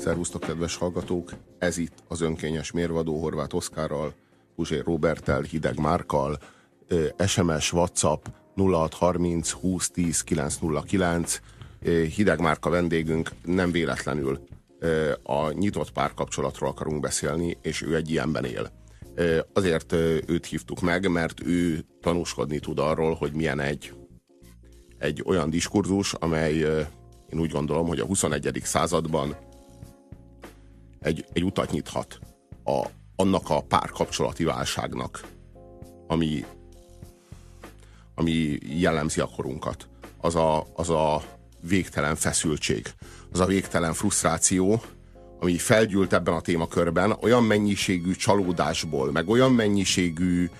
Szervusztok, kedves hallgatók! Ez itt az önkényes mérvadó Horváth Oszkárral, Puzsér Robertel, Hideg Márkal, SMS, WhatsApp 0630 2010 909. Hideg Márka vendégünk nem véletlenül a nyitott párkapcsolatról akarunk beszélni, és ő egy ilyenben él. Azért őt hívtuk meg, mert ő tanúskodni tud arról, hogy milyen egy, egy olyan diskurzus, amely én úgy gondolom, hogy a 21. században egy, egy utat nyithat a, annak a párkapcsolati válságnak, ami, ami jellemzi a korunkat. Az a, az a végtelen feszültség, az a végtelen frusztráció, ami felgyűlt ebben a témakörben, olyan mennyiségű csalódásból, meg olyan mennyiségű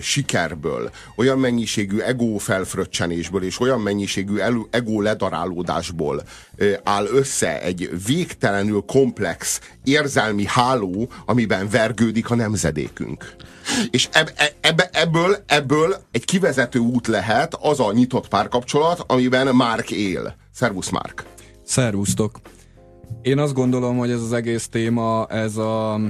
sikerből, olyan mennyiségű ego felfröccsenésből és olyan mennyiségű ego ledarálódásból áll össze egy végtelenül komplex érzelmi háló, amiben vergődik a nemzedékünk. És eb, eb, ebből, ebből egy kivezető út lehet az a nyitott párkapcsolat, amiben Márk él. Szervusz, Márk! Szervusztok! Én azt gondolom, hogy ez az egész téma, ez a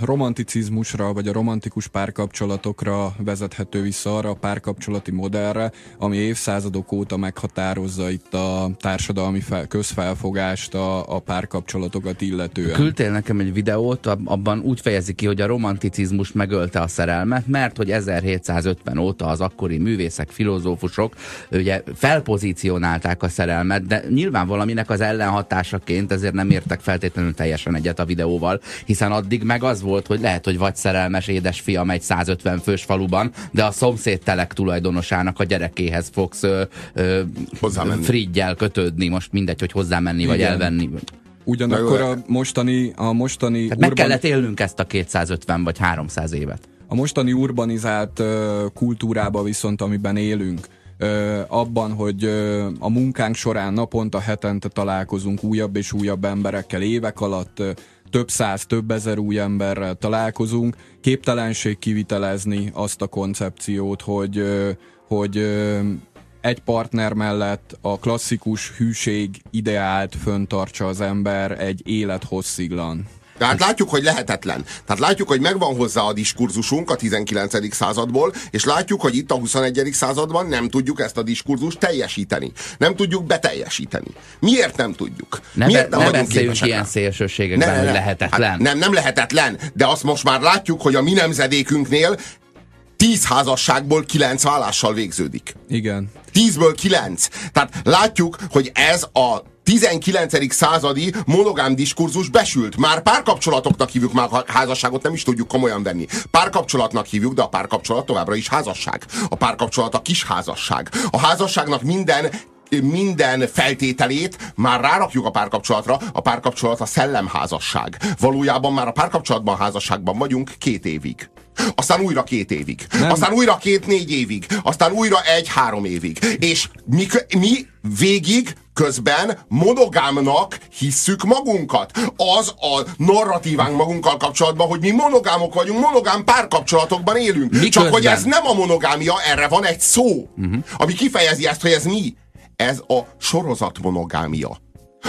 romanticizmusra, vagy a romantikus párkapcsolatokra vezethető vissza arra a párkapcsolati modellre, ami évszázadok óta meghatározza itt a társadalmi fel, közfelfogást, a, a párkapcsolatokat illetően. Küldtél nekem egy videót, abban úgy fejezi ki, hogy a romanticizmus megölte a szerelmet, mert hogy 1750 óta az akkori művészek, filozófusok ugye felpozícionálták a szerelmet, de nyilván valaminek az ellenhatásaként ezért nem értek feltétlenül teljesen egyet a videóval, hiszen addig meg az volt, hogy lehet, hogy vagy szerelmes édesfiam egy 150 fős faluban, de a szomszéd telek tulajdonosának a gyerekéhez fogsz ö, ö, friggyel kötődni, most mindegy, hogy hozzámenni Igen. vagy elvenni. Ugyanakkor a mostani... A mostani urban... Meg kellett élnünk ezt a 250 vagy 300 évet. A mostani urbanizált kultúrába viszont, amiben élünk, abban, hogy a munkánk során naponta, hetente találkozunk újabb és újabb emberekkel évek alatt, több száz, több ezer új emberrel találkozunk, képtelenség kivitelezni azt a koncepciót, hogy, hogy egy partner mellett a klasszikus hűség ideált föntartsa az ember egy élet hossziglan. Tehát látjuk, hogy lehetetlen. Tehát látjuk, hogy megvan hozzá a diskurzusunk a 19. századból, és látjuk, hogy itt a 21. században nem tudjuk ezt a diskurzust teljesíteni. Nem tudjuk beteljesíteni. Miért nem tudjuk? Ne Miért nem ne beszéljünk ilyen szélsőségekben, ne. hogy lehetetlen. Hát nem, nem lehetetlen, de azt most már látjuk, hogy a mi nemzedékünknél tíz házasságból kilenc vállással végződik. Igen. Tízből kilenc. Tehát látjuk, hogy ez a 19. századi monogám diskurzus besült. Már párkapcsolatoknak hívjuk, már házasságot nem is tudjuk komolyan venni. Párkapcsolatnak hívjuk, de a párkapcsolat továbbra is házasság. A párkapcsolat a kis házasság. A házasságnak minden minden feltételét már rárakjuk a párkapcsolatra, a párkapcsolat a szellemházasság. Valójában már a párkapcsolatban házasságban vagyunk két évig. Aztán újra két évig. Nem. Aztán újra két-négy évig. Aztán újra egy-három évig. És mi, mi végig közben monogámnak hisszük magunkat. Az a narratívánk magunkkal kapcsolatban, hogy mi monogámok vagyunk, monogám párkapcsolatokban élünk. Mi Csak hogy ez nem a monogámia, erre van egy szó, uh-huh. ami kifejezi ezt, hogy ez mi. Ez a sorozat monogámia.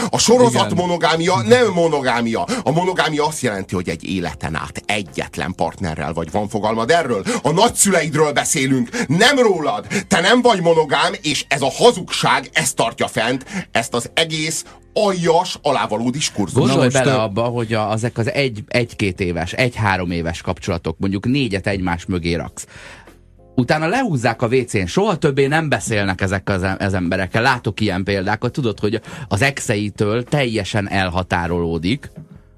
A sorozat Igen. monogámia nem monogámia. A monogámia azt jelenti, hogy egy életen át egyetlen partnerrel vagy van fogalmad erről. A nagyszüleidről beszélünk, nem rólad. Te nem vagy monogám, és ez a hazugság ezt tartja fent, ezt az egész aljas, alávaló diskurzus. Gondolj bele te... abba, hogy a, ezek az egy, egy-két éves, egy-három éves kapcsolatok, mondjuk négyet egymás mögé raksz utána lehúzzák a WC-n, soha többé nem beszélnek ezek az, az emberekkel. Látok ilyen példákat, tudod, hogy az exeitől teljesen elhatárolódik,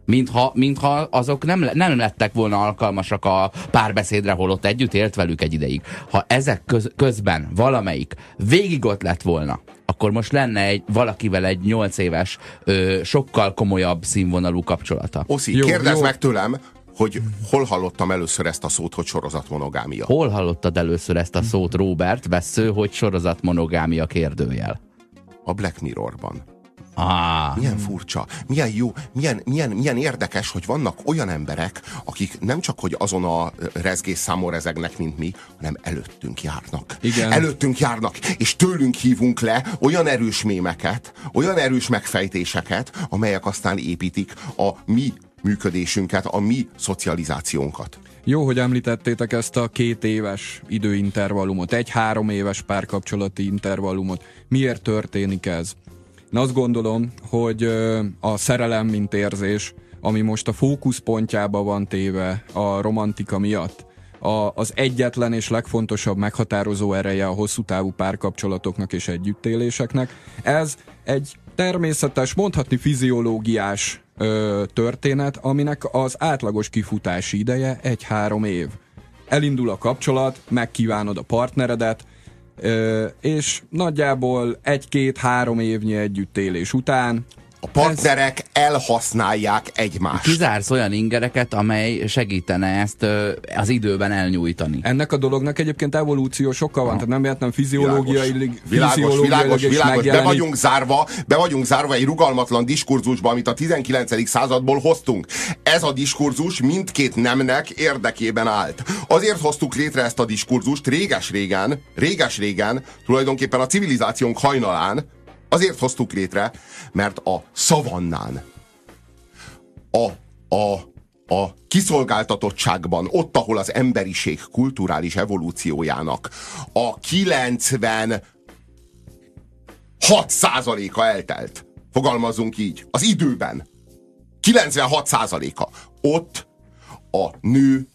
mintha, mintha azok nem, nem lettek volna alkalmasak a párbeszédre, holott együtt élt velük egy ideig. Ha ezek köz, közben valamelyik végig ott lett volna, akkor most lenne egy valakivel egy nyolc éves, ö, sokkal komolyabb színvonalú kapcsolata. Oszi, kérdezd meg tőlem, hogy hol hallottam először ezt a szót, hogy sorozatmonogámia. Hol hallottad először ezt a szót, Robert Vesző, hogy sorozatmonogámia kérdőjel? A Black Mirrorban. Ah. Milyen furcsa, milyen jó, milyen, milyen, milyen érdekes, hogy vannak olyan emberek, akik nem csak, hogy azon a rezgés számon rezegnek, mint mi, hanem előttünk járnak. Igen. Előttünk járnak, és tőlünk hívunk le olyan erős mémeket, olyan erős megfejtéseket, amelyek aztán építik a mi működésünket, a mi szocializációnkat. Jó, hogy említettétek ezt a két éves időintervallumot, egy-három éves párkapcsolati intervallumot. Miért történik ez? Én azt gondolom, hogy a szerelem, mint érzés, ami most a fókuszpontjába van téve a romantika miatt, a, az egyetlen és legfontosabb meghatározó ereje a hosszú távú párkapcsolatoknak és együttéléseknek. Ez egy természetes, mondhatni fiziológiás ö, történet, aminek az átlagos kifutási ideje egy-három év. Elindul a kapcsolat, megkívánod a partneredet, ö, és nagyjából egy-két-három évnyi együttélés után A partnerek elhasználják egymást. Kizársz olyan ingereket, amely segítene ezt ö, az időben elnyújtani. Ennek a dolognak egyébként evolúció sokkal van, tehát nem véletlen fiziológiailag, Világos, fiziológiailag világos, is világos. Be vagyunk, zárva, be vagyunk zárva egy rugalmatlan diskurzusba, amit a 19. századból hoztunk. Ez a diskurzus mindkét nemnek érdekében állt. Azért hoztuk létre ezt a diskurzust réges-régen, réges-régen, tulajdonképpen a civilizációnk hajnalán, azért hoztuk létre, mert a szavannán, a, a, a kiszolgáltatottságban, ott, ahol az emberiség kulturális evolúciójának a 90 6%-a eltelt. Fogalmazzunk így. Az időben. 96%-a. Ott a nő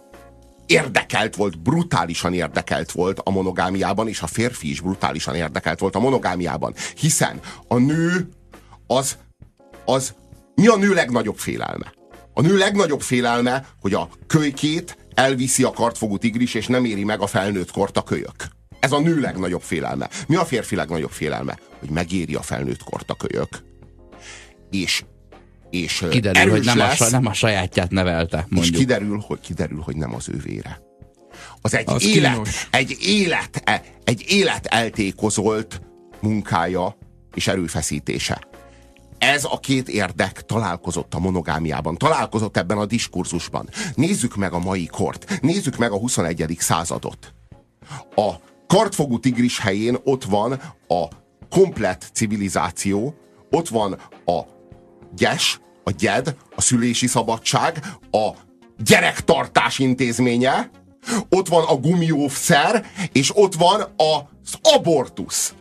érdekelt volt, brutálisan érdekelt volt a monogámiában, és a férfi is brutálisan érdekelt volt a monogámiában. Hiszen a nő az, az mi a nő legnagyobb félelme? A nő legnagyobb félelme, hogy a kölykét elviszi a kartfogú tigris, és nem éri meg a felnőtt kort a kölyök. Ez a nő legnagyobb félelme. Mi a férfi legnagyobb félelme? Hogy megéri a felnőtt kort a kölyök. És, és Kiderül, hogy nem a, lesz, sa- nem a sajátját nevelte, és mondjuk. kiderül, hogy kiderül, hogy nem az ővére. Az egy Az élet, kínos. egy élet, e- egy élet eltékozolt munkája és erőfeszítése. Ez a két érdek találkozott a monogámiában, találkozott ebben a diskurzusban. Nézzük meg a mai kort, nézzük meg a 21. századot. A kartfogú tigris helyén ott van a komplett civilizáció, ott van a gyes, a gyed, a szülési szabadság, a gyerektartás intézménye, ott van a gumiószer, és ott van az abortusz.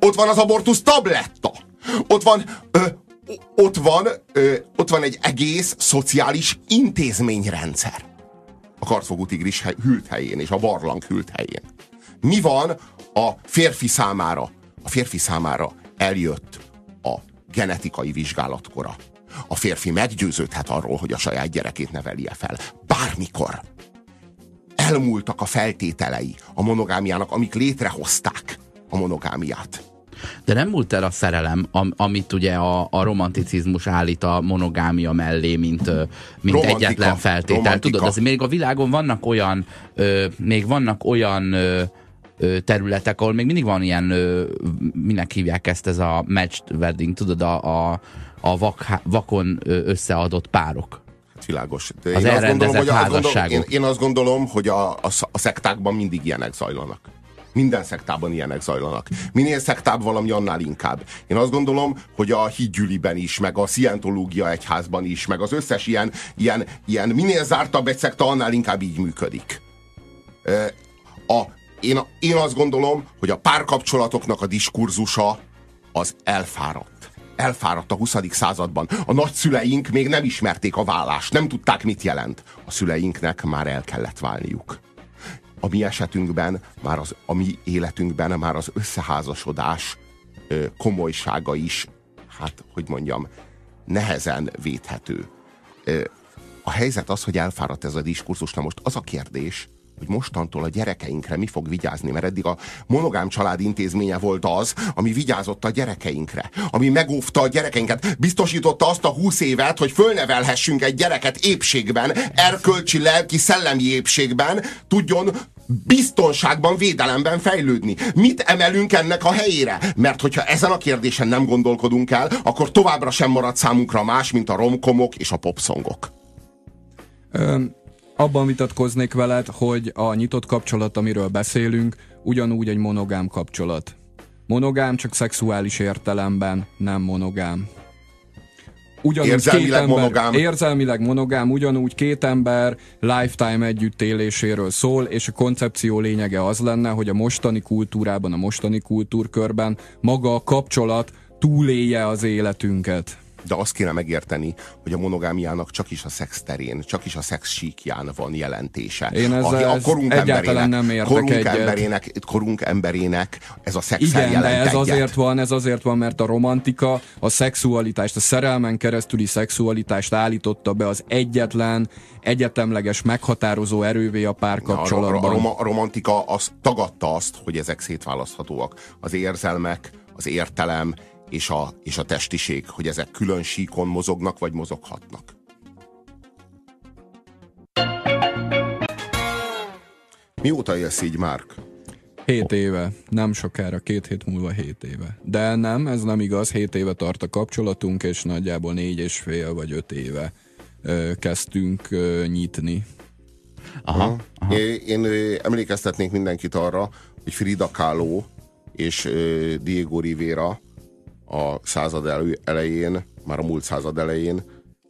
Ott van az abortusz tabletta. Ott van, ö, ott van, ö, ott van egy egész szociális intézményrendszer. A kartfogú tigris hűlt helyén és a barlang hűlt helyén. Mi van a férfi számára? A férfi számára eljött genetikai vizsgálatkora. A férfi meggyőződhet arról, hogy a saját gyerekét nevelje fel. Bármikor. Elmúltak a feltételei a monogámiának, amik létrehozták a monogámiát. De nem múlt el a szerelem, am, amit ugye a, a romanticizmus állít a monogámia mellé, mint, mint Romantika, egyetlen feltétel. romantika. Tudod, azért még a világon vannak olyan, ö, még vannak olyan ö, területek, ahol még mindig van ilyen, minek hívják ezt, ez a matched wedding, tudod, a, a, a vak, vakon összeadott párok. Hát világos. De Az én, azt gondolom, hogy, azt gondolom, én, én azt gondolom, hogy a, a, a szektákban mindig ilyenek zajlanak. Minden szektában ilyenek zajlanak. Minél szektább valami, annál inkább. Én azt gondolom, hogy a hídgyüliben is, meg a szientológia egyházban is, meg az összes ilyen, ilyen, ilyen minél zártabb egy szekta, annál inkább így működik. A, én, én azt gondolom, hogy a párkapcsolatoknak a diskurzusa az elfáradt. Elfáradt a 20. században. A nagyszüleink még nem ismerték a vállást, nem tudták, mit jelent. A szüleinknek már el kellett válniuk. A mi esetünkben, már az, a mi életünkben már az összeházasodás ö, komolysága is, hát, hogy mondjam, nehezen védhető. Ö, a helyzet az, hogy elfáradt ez a diskurzus. Na most az a kérdés, hogy mostantól a gyerekeinkre mi fog vigyázni, mert eddig a monogám család intézménye volt az, ami vigyázott a gyerekeinkre, ami megóvta a gyerekeinket, biztosította azt a húsz évet, hogy fölnevelhessünk egy gyereket épségben, erkölcsi, lelki, szellemi épségben, tudjon biztonságban, védelemben fejlődni. Mit emelünk ennek a helyére? Mert hogyha ezen a kérdésen nem gondolkodunk el, akkor továbbra sem marad számunkra más, mint a romkomok és a popszongok. Öm, abban vitatkoznék veled, hogy a nyitott kapcsolat, amiről beszélünk, ugyanúgy egy monogám kapcsolat. Monogám csak szexuális értelemben, nem monogám. Ugyanúgy érzelmileg két ember, monogám. Érzelmileg monogám, ugyanúgy két ember lifetime együttéléséről szól, és a koncepció lényege az lenne, hogy a mostani kultúrában, a mostani kultúrkörben maga a kapcsolat túlélje az életünket de azt kéne megérteni, hogy a monogámiának csak is a szex terén, csak is a síkján van jelentése. Én ezzel a, a korunk emberének, nem értek korunk egyet. emberének, korunk emberének ez a szex Igen, jelent de ez egyet. azért van, ez azért van, mert a romantika a szexualitást, a szerelmen keresztüli szexualitást állította be az egyetlen, egyetemleges, meghatározó erővé a párkapcsolatban. A, a, a, romantika az tagadta azt, hogy ezek szétválaszthatóak. Az érzelmek, az értelem és a, és a testiség, hogy ezek külön síkon mozognak, vagy mozoghatnak. Mióta élsz így, Márk? Hét éve, nem sokára, két hét múlva hét éve. De nem, ez nem igaz, hét éve tart a kapcsolatunk, és nagyjából négy és fél vagy öt éve ö, kezdtünk ö, nyitni. Aha, aha. Én, én emlékeztetnék mindenkit arra, hogy Frida Kahlo és ö, Diego Rivera a század elején, már a múlt század elején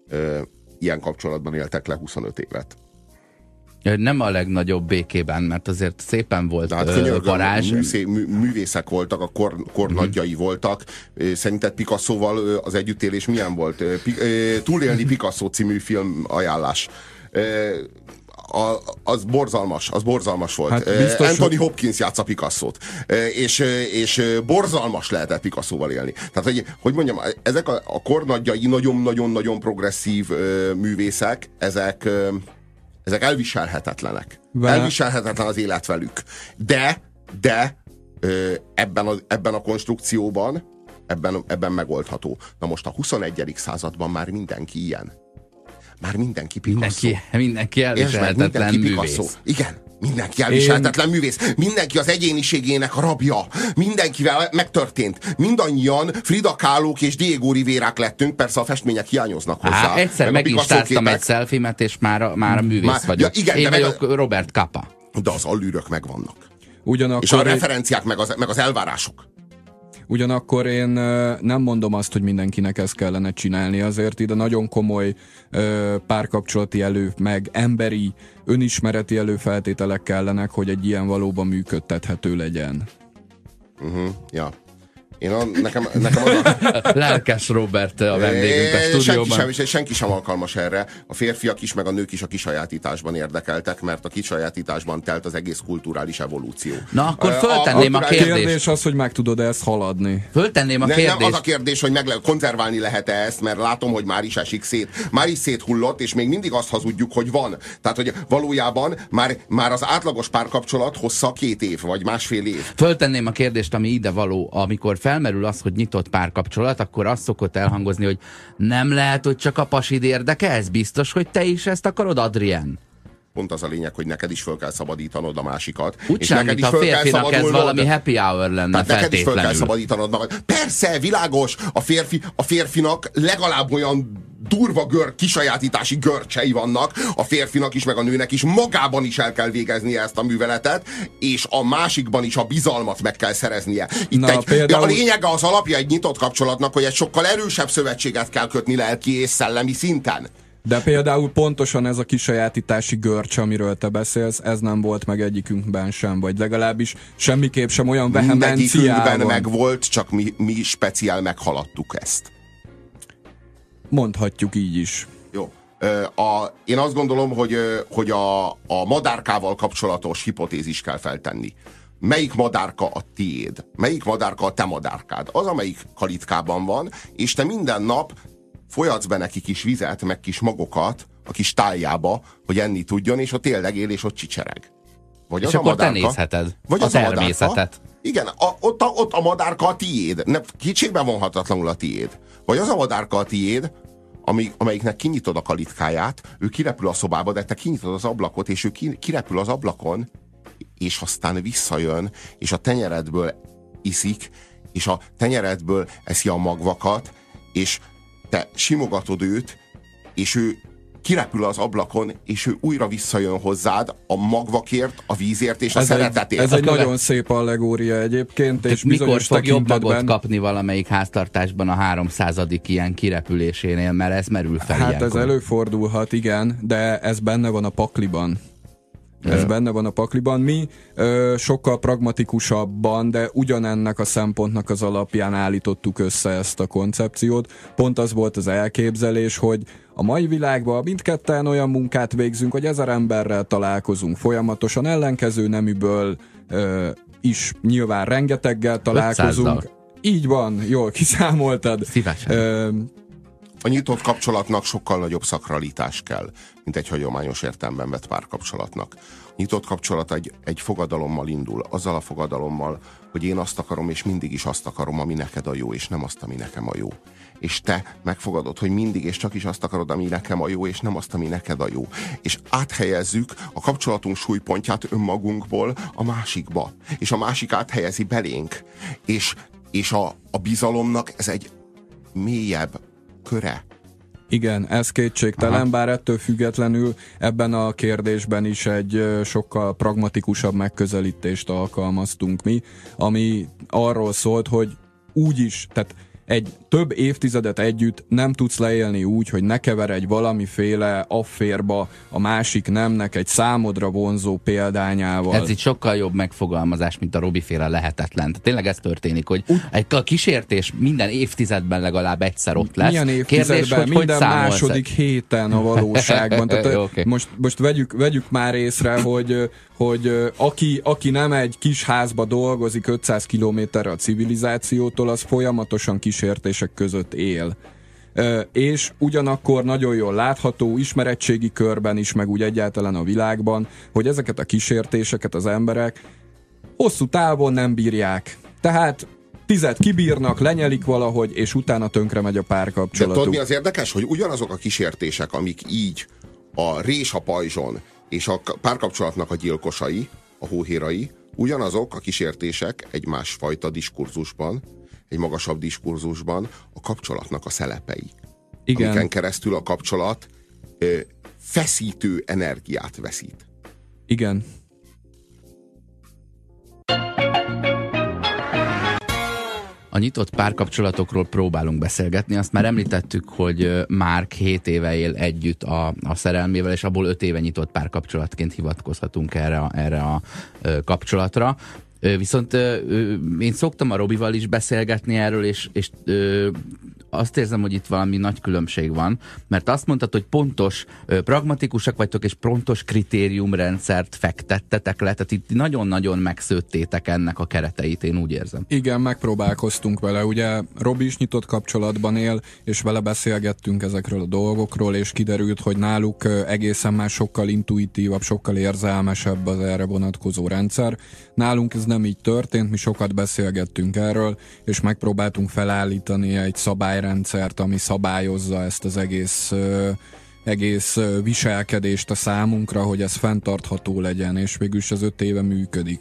ö, ilyen kapcsolatban éltek le 25 évet. Nem a legnagyobb békében, mert azért szépen volt hát, könyörgöm, varázs. Műszé, mű, művészek voltak, a kor, kornagyjai mm. voltak. Szerinted Picasso-val az együttélés milyen volt? Túlélni Picasso című film ajánlás a, az borzalmas, az borzalmas volt. Hát biztos, Anthony Hopkins játsza Picasso-t, és, és borzalmas lehetett Picasso-val élni. Tehát, hogy, hogy mondjam, ezek a, a kornagyai nagyon-nagyon-nagyon progresszív művészek, ezek, ezek elviselhetetlenek. Vele. Elviselhetetlen az élet velük. De, de ebben a, ebben a konstrukcióban ebben, ebben megoldható. Na most a 21. században már mindenki ilyen már mindenki Picasso. Mindenki, mindenki elviselhetetlen mindenki művész. Picasso. Igen, mindenki elviselhetetlen Én... művész. Mindenki az egyéniségének a rabja. Mindenkivel megtörtént. Mindannyian Frida Kálók és Diego Rivérák lettünk, persze a festmények hiányoznak hozzá. Há, egyszer meg is tártam egy szelfimet, és már, már a művész már, vagyok. Ja, igen, Én vagyok meg, Robert Kappa. De az allűrök megvannak. Ugyanakkor és a referenciák, meg az, meg az elvárások. Ugyanakkor én nem mondom azt, hogy mindenkinek ezt kellene csinálni, azért ide nagyon komoly párkapcsolati elő, meg emberi, önismereti előfeltételek kellenek, hogy egy ilyen valóban működtethető legyen. Uh-huh, ja. Én a, nekem, nekem az a... Lelkes Robert a vendégünk a stúdióban. Senki sem, senki sem alkalmas erre. A férfiak is, meg a nők is a kisajátításban érdekeltek, mert a kisajátításban telt az egész kulturális evolúció. Na, akkor föltenném a, a, a kérdést. kérdés az, hogy meg tudod -e ezt haladni. Föltenném a ne, kérdést. Nem az a kérdés, hogy meg le, konzerválni lehet-e ezt, mert látom, hogy már is esik szét. Már is széthullott, és még mindig azt hazudjuk, hogy van. Tehát, hogy valójában már, már az átlagos párkapcsolat hossza két év, vagy másfél év. Föltenném a kérdést, ami ide való, amikor felmerül az, hogy nyitott párkapcsolat, akkor azt szokott elhangozni, hogy nem lehet, hogy csak a pasid érdeke, ez biztos, hogy te is ezt akarod, Adrien? Pont az a lényeg, hogy neked is föl kell szabadítanod a másikat. Úgy és sem, neked is a férfinak ez valami happy hour lenne Tehát neked is föl kell szabadítanod magad. Persze, világos, a, férfi, a férfinak legalább olyan durva gör, kisajátítási görcsei vannak, a férfinak is, meg a nőnek is, magában is el kell végeznie ezt a műveletet, és a másikban is a bizalmat meg kell szereznie. Itt Na, egy, például... A lényege az alapja egy nyitott kapcsolatnak, hogy egy sokkal erősebb szövetséget kell kötni lelki és szellemi szinten. De például pontosan ez a kisajátítási görcs, amiről te beszélsz, ez nem volt meg egyikünkben sem, vagy legalábbis semmiképp sem olyan vehemenciában. meg volt, csak mi, mi speciál meghaladtuk ezt. Mondhatjuk így is. Jó. A, én azt gondolom, hogy, hogy a, a madárkával kapcsolatos hipotézis kell feltenni. Melyik madárka a tiéd? Melyik madárka a te madárkád? Az, amelyik kalitkában van, és te minden nap folyadsz be neki kis vizet, meg kis magokat a kis tájjába, hogy enni tudjon, és ott tényleg él, és ott csicsereg. vagy És az a akkor te madárka, nézheted vagy a az a természetet. madárka. Igen, a, ott, a, ott a madárka a tiéd. Nem, kétségbe vonhatatlanul a tiéd. Vagy az a madárka a tiéd, ami, amelyiknek kinyitod a kalitkáját, ő kirepül a szobába, de te kinyitod az ablakot, és ő ki, kirepül az ablakon, és aztán visszajön, és a tenyeredből iszik, és a tenyeredből eszi a magvakat, és te simogatod őt, és ő kirepül az ablakon, és ő újra visszajön hozzád a magvakért, a vízért és a Ez egy, szeretetért. ez egy követ- nagyon szép allegória egyébként, és És mikor bizonyos fog jobb magot kapni valamelyik háztartásban a 300. ilyen kirepülésénél, mert ez merül fel Hát ez ilyenkor. előfordulhat, igen, de ez benne van a pakliban. Ez benne van a pakliban. Mi ö, sokkal pragmatikusabban, de ugyanennek a szempontnak az alapján állítottuk össze ezt a koncepciót. Pont az volt az elképzelés, hogy a mai világban mindketten olyan munkát végzünk, hogy ezer emberrel találkozunk folyamatosan, ellenkező neműből ö, is nyilván rengeteggel találkozunk. 500-dal. Így van, jól kiszámoltad. Szívesen. Ö, A nyitott kapcsolatnak sokkal nagyobb szakralitás kell, mint egy hagyományos értelemben vett párkapcsolatnak. Nyitott kapcsolat egy, egy fogadalommal indul, azzal a fogadalommal, hogy én azt akarom, és mindig is azt akarom, ami neked a jó, és nem azt, ami nekem a jó. És te megfogadod, hogy mindig és csak is azt akarod, ami nekem a jó, és nem azt, ami neked a jó. És áthelyezzük a kapcsolatunk súlypontját önmagunkból a másikba. És a másik áthelyezi belénk. És, és a, a bizalomnak ez egy mélyebb köre. Igen, ez kétségtelen, Aha. bár ettől függetlenül ebben a kérdésben is egy sokkal pragmatikusabb megközelítést alkalmaztunk mi, ami arról szólt, hogy úgy is, tehát egy több évtizedet együtt nem tudsz leélni úgy, hogy ne keveredj valamiféle afférba a másik nemnek egy számodra vonzó példányával. Ez egy sokkal jobb megfogalmazás, mint a Robi féle lehetetlen. Tényleg ez történik, hogy egy a kísértés minden évtizedben legalább egyszer ott lesz. Milyen évtizedben, Kérdés, hogy hogy minden számolsz második héten a valóságban. Tehát, oké. most, most vegyük, vegyük már észre, hogy, hogy aki, aki nem egy kis házba dolgozik 500 kilométerre a civilizációtól, az folyamatosan kísértések között él. És ugyanakkor nagyon jól látható ismeretségi körben is, meg úgy egyáltalán a világban, hogy ezeket a kísértéseket az emberek hosszú távon nem bírják. Tehát tizet kibírnak, lenyelik valahogy, és utána tönkre megy a De tudod, párkapcsolatuk. mi az érdekes? Hogy ugyanazok a kísértések, amik így a rés a pajzson és a párkapcsolatnak a gyilkosai, a hóhérai, ugyanazok a kísértések egy másfajta diskurzusban, egy magasabb diskurzusban a kapcsolatnak a szelepei. Igen. Amiken keresztül a kapcsolat ö, feszítő energiát veszít. Igen. A nyitott párkapcsolatokról próbálunk beszélgetni. Azt már említettük, hogy Márk 7 éve él együtt a, a szerelmével, és abból 5 éve nyitott párkapcsolatként hivatkozhatunk erre, a- erre a kapcsolatra. Viszont én szoktam a Robival is beszélgetni erről, és, és azt érzem, hogy itt valami nagy különbség van, mert azt mondtad, hogy pontos, pragmatikusak vagytok, és pontos kritériumrendszert fektettetek le, tehát itt nagyon-nagyon megszőttétek ennek a kereteit, én úgy érzem. Igen, megpróbálkoztunk vele. Ugye Robi is nyitott kapcsolatban él, és vele beszélgettünk ezekről a dolgokról, és kiderült, hogy náluk egészen már sokkal intuitívabb, sokkal érzelmesebb az erre vonatkozó rendszer. Nálunk ez nem így történt, mi sokat beszélgettünk erről, és megpróbáltunk felállítani egy szabályrendszert, ami szabályozza ezt az egész egész viselkedést a számunkra, hogy ez fenntartható legyen, és végül is az öt éve működik.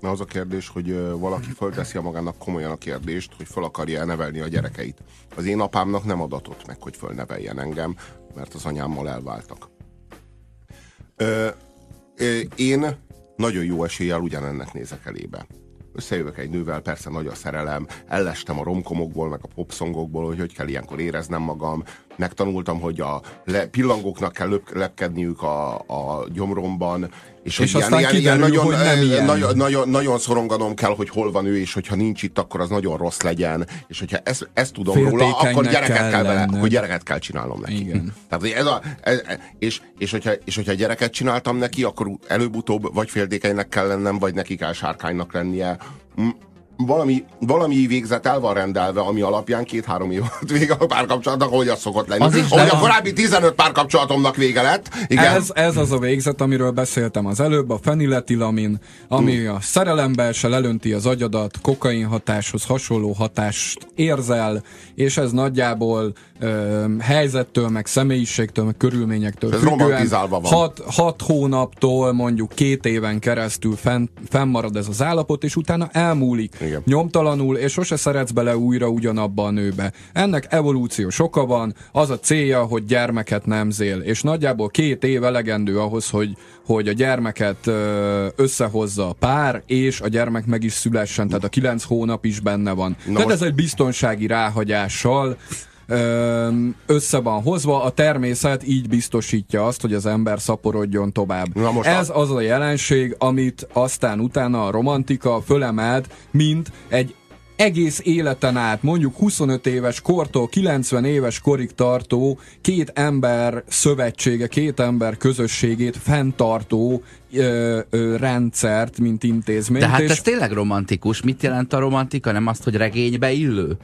Na az a kérdés, hogy valaki fölteszi a magának komolyan a kérdést, hogy föl akarja nevelni a gyerekeit. Az én apámnak nem adatott meg, hogy fölneveljen engem, mert az anyámmal elváltak. Ö, én nagyon jó eséllyel ugyanennek nézek elébe. Összejövök egy nővel, persze nagy a szerelem, ellestem a romkomokból, meg a popszongokból, hogy hogy kell ilyenkor éreznem magam, megtanultam, hogy a le, pillangóknak kell löp, lepkedniük a, a gyomromban, és, És hogy aztán kiderül, nagyon, hogy nem eh, ilyen. nagyon, nagyon, nagyon szoronganom kell, hogy hol van ő, és hogyha nincs itt, akkor az nagyon rossz legyen, és hogyha ezt, ezt tudom róla, akkor gyereket kell, kell vele, akkor gyereket kell csinálnom neki. Igen. Tehát ez a, ez, és, és, hogyha, és hogyha gyereket csináltam neki, akkor előbb-utóbb vagy féltékenynek kell lennem, vagy neki kell sárkánynak lennie. Valami, valami végzet el van rendelve, ami alapján két-három év alatt vége a párkapcsolatnak, ahogy az szokott lenni. Az is ahogy a korábbi 15 párkapcsolatomnak vége lett. Igen. Ez, ez az a végzet, amiről beszéltem az előbb, a feniletilamin, ami a szerelembe se lelönti az agyadat, kokain hatáshoz hasonló hatást érzel, és ez nagyjából ö, helyzettől, meg személyiségtől, meg körülményektől Ez romantizálva van. hat, hat hónaptól mondjuk két éven keresztül fenn, fennmarad ez az állapot, és utána elmúlik Igen. nyomtalanul, és sose szeretsz bele újra ugyanabba a nőbe. Ennek evolúciós oka van, az a célja, hogy gyermeket nemzél, és nagyjából két év elegendő ahhoz, hogy, hogy a gyermeket összehozza a pár, és a gyermek meg is szülessen, tehát a kilenc hónap is benne van. Na tehát most- ez egy biztonsági ráhagyással össze van hozva, a természet így biztosítja azt, hogy az ember szaporodjon tovább. Na most ez az a jelenség, amit aztán utána a romantika fölemelt, mint egy egész életen át, mondjuk 25 éves kortól 90 éves korig tartó két ember szövetsége, két ember közösségét fenntartó ö, ö, rendszert, mint intézményt. De hát és ez tényleg romantikus. Mit jelent a romantika? Nem azt, hogy regénybe illő?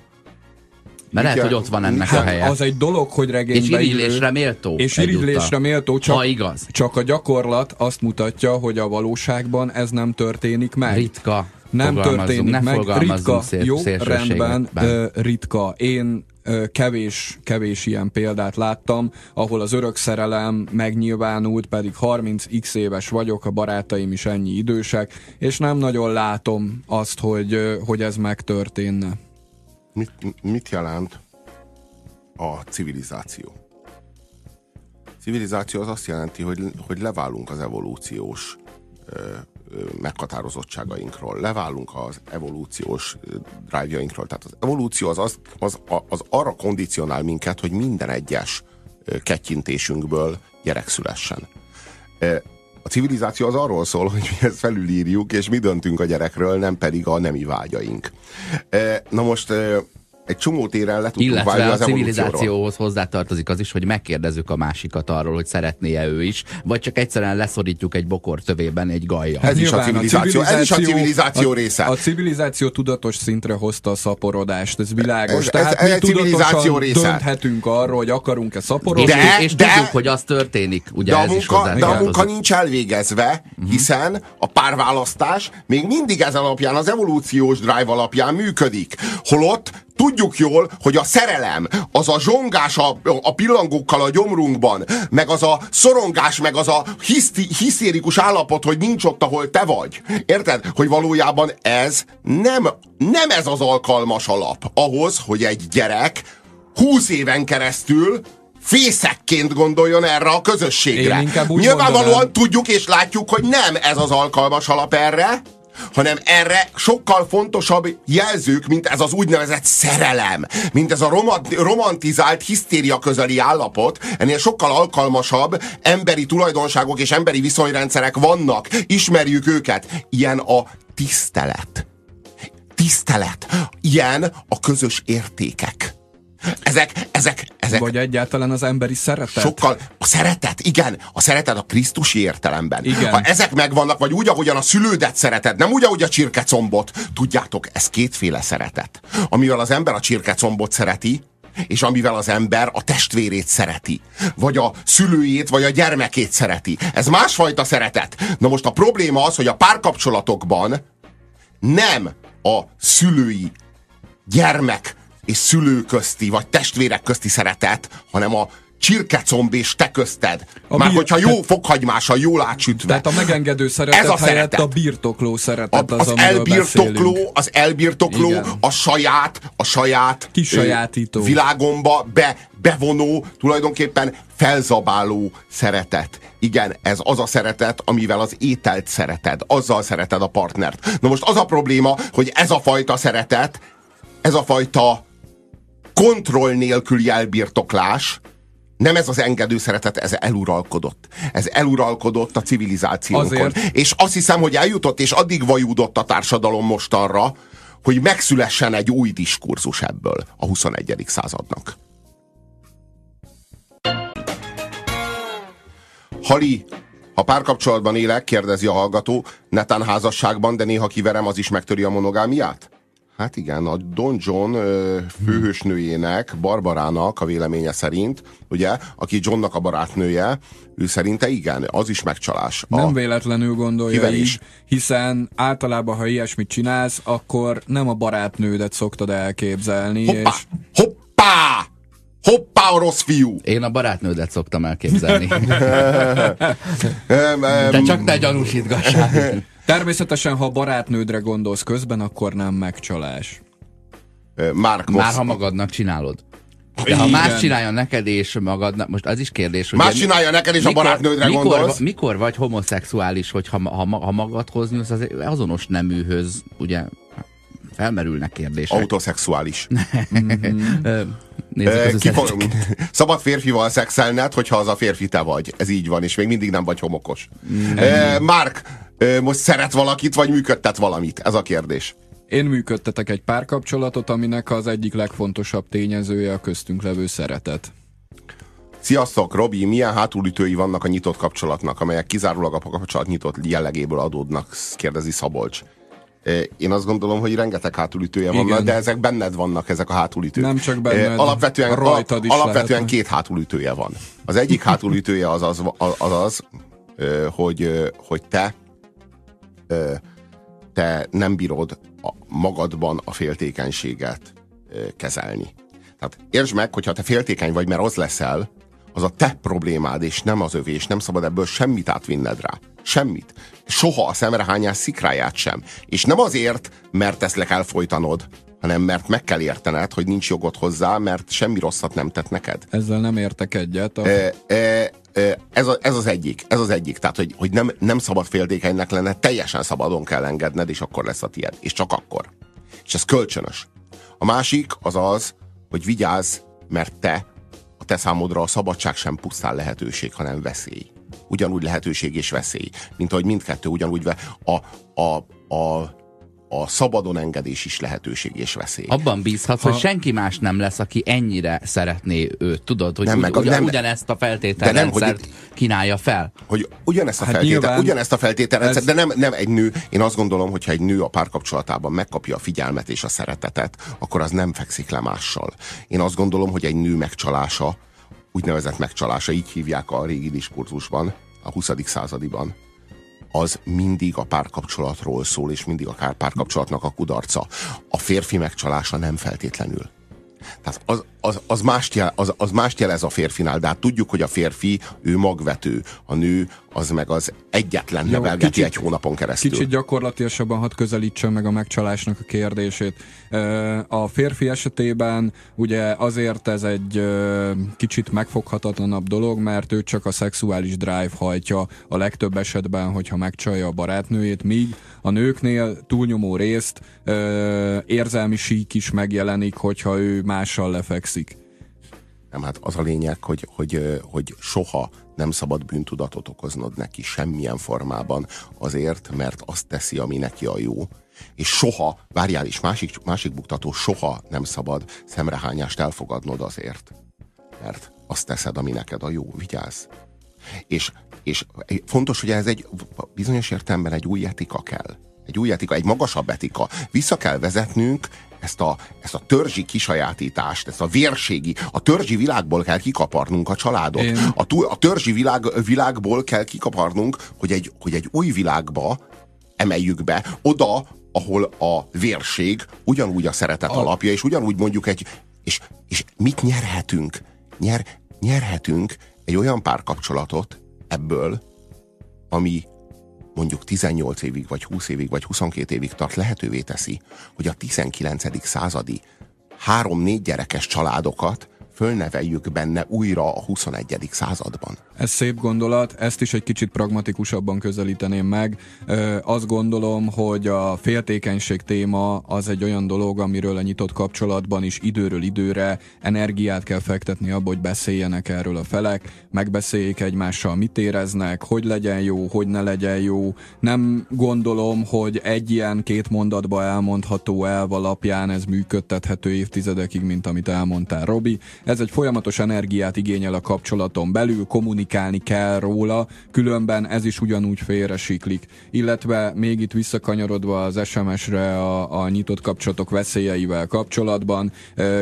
Mert lehet, hogy ott van ennek a hát helye. az egy dolog, hogy És regénybe irigylésre illő, méltó. és irigylésre méltó, csak, Ha igaz. csak a gyakorlat azt mutatja, hogy a valóságban ez nem történik meg. Ritka. nem történik ne meg. Ritka, szél- jó, rendben, ö, ritka. Én kevés, kevés ilyen példát láttam, ahol az örök szerelem megnyilvánult, pedig 30x éves vagyok, a barátaim is ennyi idősek, és nem nagyon látom azt, hogy, hogy ez megtörténne. Mit, mit jelent a civilizáció? Civilizáció az azt jelenti, hogy, hogy leválunk az evolúciós ö, ö, meghatározottságainkról, leválunk az evolúciós ö, drive-jainkról. Tehát az evolúció az, az, az, az arra kondicionál minket, hogy minden egyes ö, kettyintésünkből gyerek szülessen. A civilizáció az arról szól, hogy mi ezt felülírjuk, és mi döntünk a gyerekről, nem pedig a nemi vágyaink. Ö, Na most ö, egy csomó téren le tudtunk válni Illetve a civilizációhoz hozzátartozik az is, hogy megkérdezzük a másikat arról, hogy szeretné-e ő is, vagy csak egyszerűen leszorítjuk egy bokor tövében egy gajjal. Ez is a Nyilván civilizáció, ez is a civilizáció a, része. A civilizáció tudatos szintre hozta a szaporodást, ez világos. Ez- ez- Tehát ez mi egy civilizáció része. dönthetünk arról, hogy akarunk-e szaporodni. és, De- és de- tudjuk, hogy az történik, ugye De a, ez is munka, de a munka nincs elvégezve, hiszen a párválasztás még mindig ez alapján, az evolúciós drive alapján működik. Holott tudjuk jól, hogy a szerelem, az a zsongás a, a pillangókkal a gyomrunkban, meg az a szorongás, meg az a hiszti, hiszérikus állapot, hogy nincs ott, ahol te vagy. Érted? Hogy valójában ez nem, nem ez az alkalmas alap ahhoz, hogy egy gyerek 20 éven keresztül fészekként gondoljon erre a közösségre. Nyilvánvalóan mondanám- tudjuk és látjuk, hogy nem ez az alkalmas alap erre, hanem erre sokkal fontosabb jelzők, mint ez az úgynevezett szerelem, mint ez a roma- romantizált hisztéria közeli állapot, ennél sokkal alkalmasabb emberi tulajdonságok és emberi viszonyrendszerek vannak, ismerjük őket. Ilyen a tisztelet. Tisztelet. Ilyen a közös értékek. Ezek, ezek, ezek Vagy egyáltalán az emberi szeretet. Sokkal. A szeretet, igen. A szeretet a Krisztusi értelemben. Igen. Ha ezek megvannak, vagy úgy, ahogyan a szülődet szereted, nem úgy, ahogy a csirkecombot. Tudjátok, ez kétféle szeretet. Amivel az ember a csirkecombot szereti, és amivel az ember a testvérét szereti. Vagy a szülőjét, vagy a gyermekét szereti. Ez másfajta szeretet. Na most a probléma az, hogy a párkapcsolatokban nem a szülői gyermek és szülő közti, vagy testvérek közti szeretet, hanem a csirkecomb és te közted. A Már hogyha jó tehát- fokhagymásal, jól átsütve. Tehát a megengedő szeretet Ez a helyett szeretet. a birtokló szeretet a, az, az, elbirtokló, beszélünk. az elbirtokló, Igen. a saját, a saját Kisajátító. világomba be, bevonó, tulajdonképpen felzabáló szeretet. Igen, ez az a szeretet, amivel az ételt szereted, azzal szereted a partnert. Na most az a probléma, hogy ez a fajta szeretet, ez a fajta kontroll nélküli elbirtoklás, nem ez az engedő szeretet, ez eluralkodott. Ez eluralkodott a civilizációnkon. Azért. És azt hiszem, hogy eljutott, és addig vajúdott a társadalom mostanra, hogy megszülessen egy új diskurzus ebből a 21. századnak. Hali, ha párkapcsolatban élek, kérdezi a hallgató, netán házasságban, de néha kiverem, az is megtöri a monogámiát? Hát igen, a Don John főhősnőjének, Barbarának a véleménye szerint, ugye, aki Johnnak a barátnője, ő szerinte igen, az is megcsalás. Nem a, véletlenül gondolja Kivel így, is? hiszen általában, ha ilyesmit csinálsz, akkor nem a barátnődet szoktad elképzelni, hoppá, és hoppá, hoppá a rossz fiú. Én a barátnődet szoktam elképzelni. De csak ne gyanúsítgassál. természetesen, ha barátnődre gondolsz közben, akkor nem megcsalás. ö, Mark Már ha magadnak csinálod. De ha más csinálja neked és magadnak, most az is kérdés, hogy... Más csinálja neked és a barátnődre mikor, gondolsz? Mikor vagy homoszexuális, hogy ha, ha, ha magadhoz nyúlsz, az azonos neműhöz, ugye felmerülnek kérdések. Autoszexuális. Ö, Nézzük az ki fog- összefüggéseket. Szabad férfival szexelned, hogyha az a férfi te vagy. Ez így van, és még mindig nem vagy homokos. Mark, ö, most szeret valakit, vagy működtet valamit? Ez a kérdés. Én működtetek egy párkapcsolatot, aminek az egyik legfontosabb tényezője a köztünk levő szeretet. Sziasztok, Robi, milyen hátulütői vannak a nyitott kapcsolatnak, amelyek kizárólag a kapcsolat nyitott jellegéből adódnak, kérdezi Szabolcs. Én azt gondolom, hogy rengeteg hátulütője Igen. vannak, de ezek benned vannak, ezek a hátulütők. Nem csak benned, Alapvetően, rajtad is alapvetően lehetne. két hátulütője van. Az egyik hátulütője az az, az, az hogy, hogy te te nem bírod a magadban a féltékenységet kezelni. Tehát értsd meg, hogyha te féltékeny vagy, mert az leszel, az a te problémád, és nem az övé, és nem szabad ebből semmit átvinned rá. Semmit. Soha a szemrehányás szikráját sem. És nem azért, mert ezt le kell folytanod, hanem mert meg kell értened, hogy nincs jogod hozzá, mert semmi rosszat nem tett neked. Ezzel nem értek egyet. A... E, e, ez, a, ez az egyik, ez az egyik. Tehát, hogy, hogy nem, nem szabad féltékenynek lenne, teljesen szabadon kell engedned, és akkor lesz a tied. És csak akkor. És ez kölcsönös. A másik az az, hogy vigyázz, mert te, a te számodra a szabadság sem pusztán lehetőség, hanem veszély. Ugyanúgy lehetőség és veszély. Mint ahogy mindkettő ugyanúgy ve, a, a, a, a szabadon engedés is lehetőség és veszély. Abban bízhatsz, Ha- hogy senki más nem lesz, aki ennyire szeretné őt. Tudod, hogy Nem, ugy, meg a- ugyan, nem- ugyanezt a De nem, feltételrendszert hogy kínálja fel. hogy ugyanezt a, Hát feltétel, nyilván ugyanezt a feltételrendszer, ez- de nem, nem egy nő. Én azt gondolom, hogyha egy nő a párkapcsolatában megkapja a figyelmet és a szeretetet, akkor az nem fekszik le mással. Én azt gondolom, hogy egy nő megcsalása, úgynevezett megcsalása, így hívják a régi diskurzusban, a 20. századiban, az mindig a párkapcsolatról szól, és mindig a párkapcsolatnak a kudarca. A férfi megcsalása nem feltétlenül. Tehát az, az, az, mást jel, az, az mást jelez a férfinál, de hát tudjuk, hogy a férfi, ő magvető, a nő, az meg az egyetlen Jó, nevelgeti kicsit- egy hónapon keresztül. Kicsit gyakorlatilasabban hadd közelítsem meg a megcsalásnak a kérdését. A férfi esetében ugye azért ez egy kicsit megfoghatatlanabb dolog, mert ő csak a szexuális drive hajtja a legtöbb esetben, hogyha megcsalja a barátnőjét, míg a nőknél túlnyomó részt ö, érzelmi sík is megjelenik, hogyha ő mással lefekszik. Nem, hát az a lényeg, hogy, hogy, hogy soha nem szabad bűntudatot okoznod neki semmilyen formában azért, mert azt teszi, ami neki a jó. És soha, várjál is, másik, másik buktató, soha nem szabad szemrehányást elfogadnod azért, mert azt teszed, ami neked a jó. Vigyázz! És, és fontos, hogy ez egy bizonyos értelemben egy új etika kell. Egy új etika, egy magasabb etika. Vissza kell vezetnünk ezt a, ezt a törzsi kisajátítást, ezt a vérségi, a törzsi világból kell kikaparnunk a családot. Én- A, túl, a törzsi világ, világból kell kikaparnunk, hogy egy, hogy egy új világba emeljük be, oda, ahol a vérség ugyanúgy a szeretet A- alapja, és ugyanúgy mondjuk egy, és, és mit nyerhetünk? Nyer, nyerhetünk egy olyan párkapcsolatot ebből, ami mondjuk 18 évig, vagy 20 évig, vagy 22 évig tart, lehetővé teszi, hogy a 19. századi három-négy gyerekes családokat fölneveljük benne újra a 21. században. Ez szép gondolat, ezt is egy kicsit pragmatikusabban közelíteném meg. Ö, azt gondolom, hogy a féltékenység téma az egy olyan dolog, amiről a nyitott kapcsolatban is időről időre energiát kell fektetni abba, hogy beszéljenek erről a felek, megbeszéljék egymással, mit éreznek, hogy legyen jó, hogy ne legyen jó. Nem gondolom, hogy egy ilyen két mondatba elmondható elv alapján ez működtethető évtizedekig, mint amit elmondtál, Robi. Ez egy folyamatos energiát igényel a kapcsolaton belül, kommunikálni kell róla, különben ez is ugyanúgy félresiklik. Illetve még itt visszakanyarodva az SMS-re a, a nyitott kapcsolatok veszélyeivel kapcsolatban,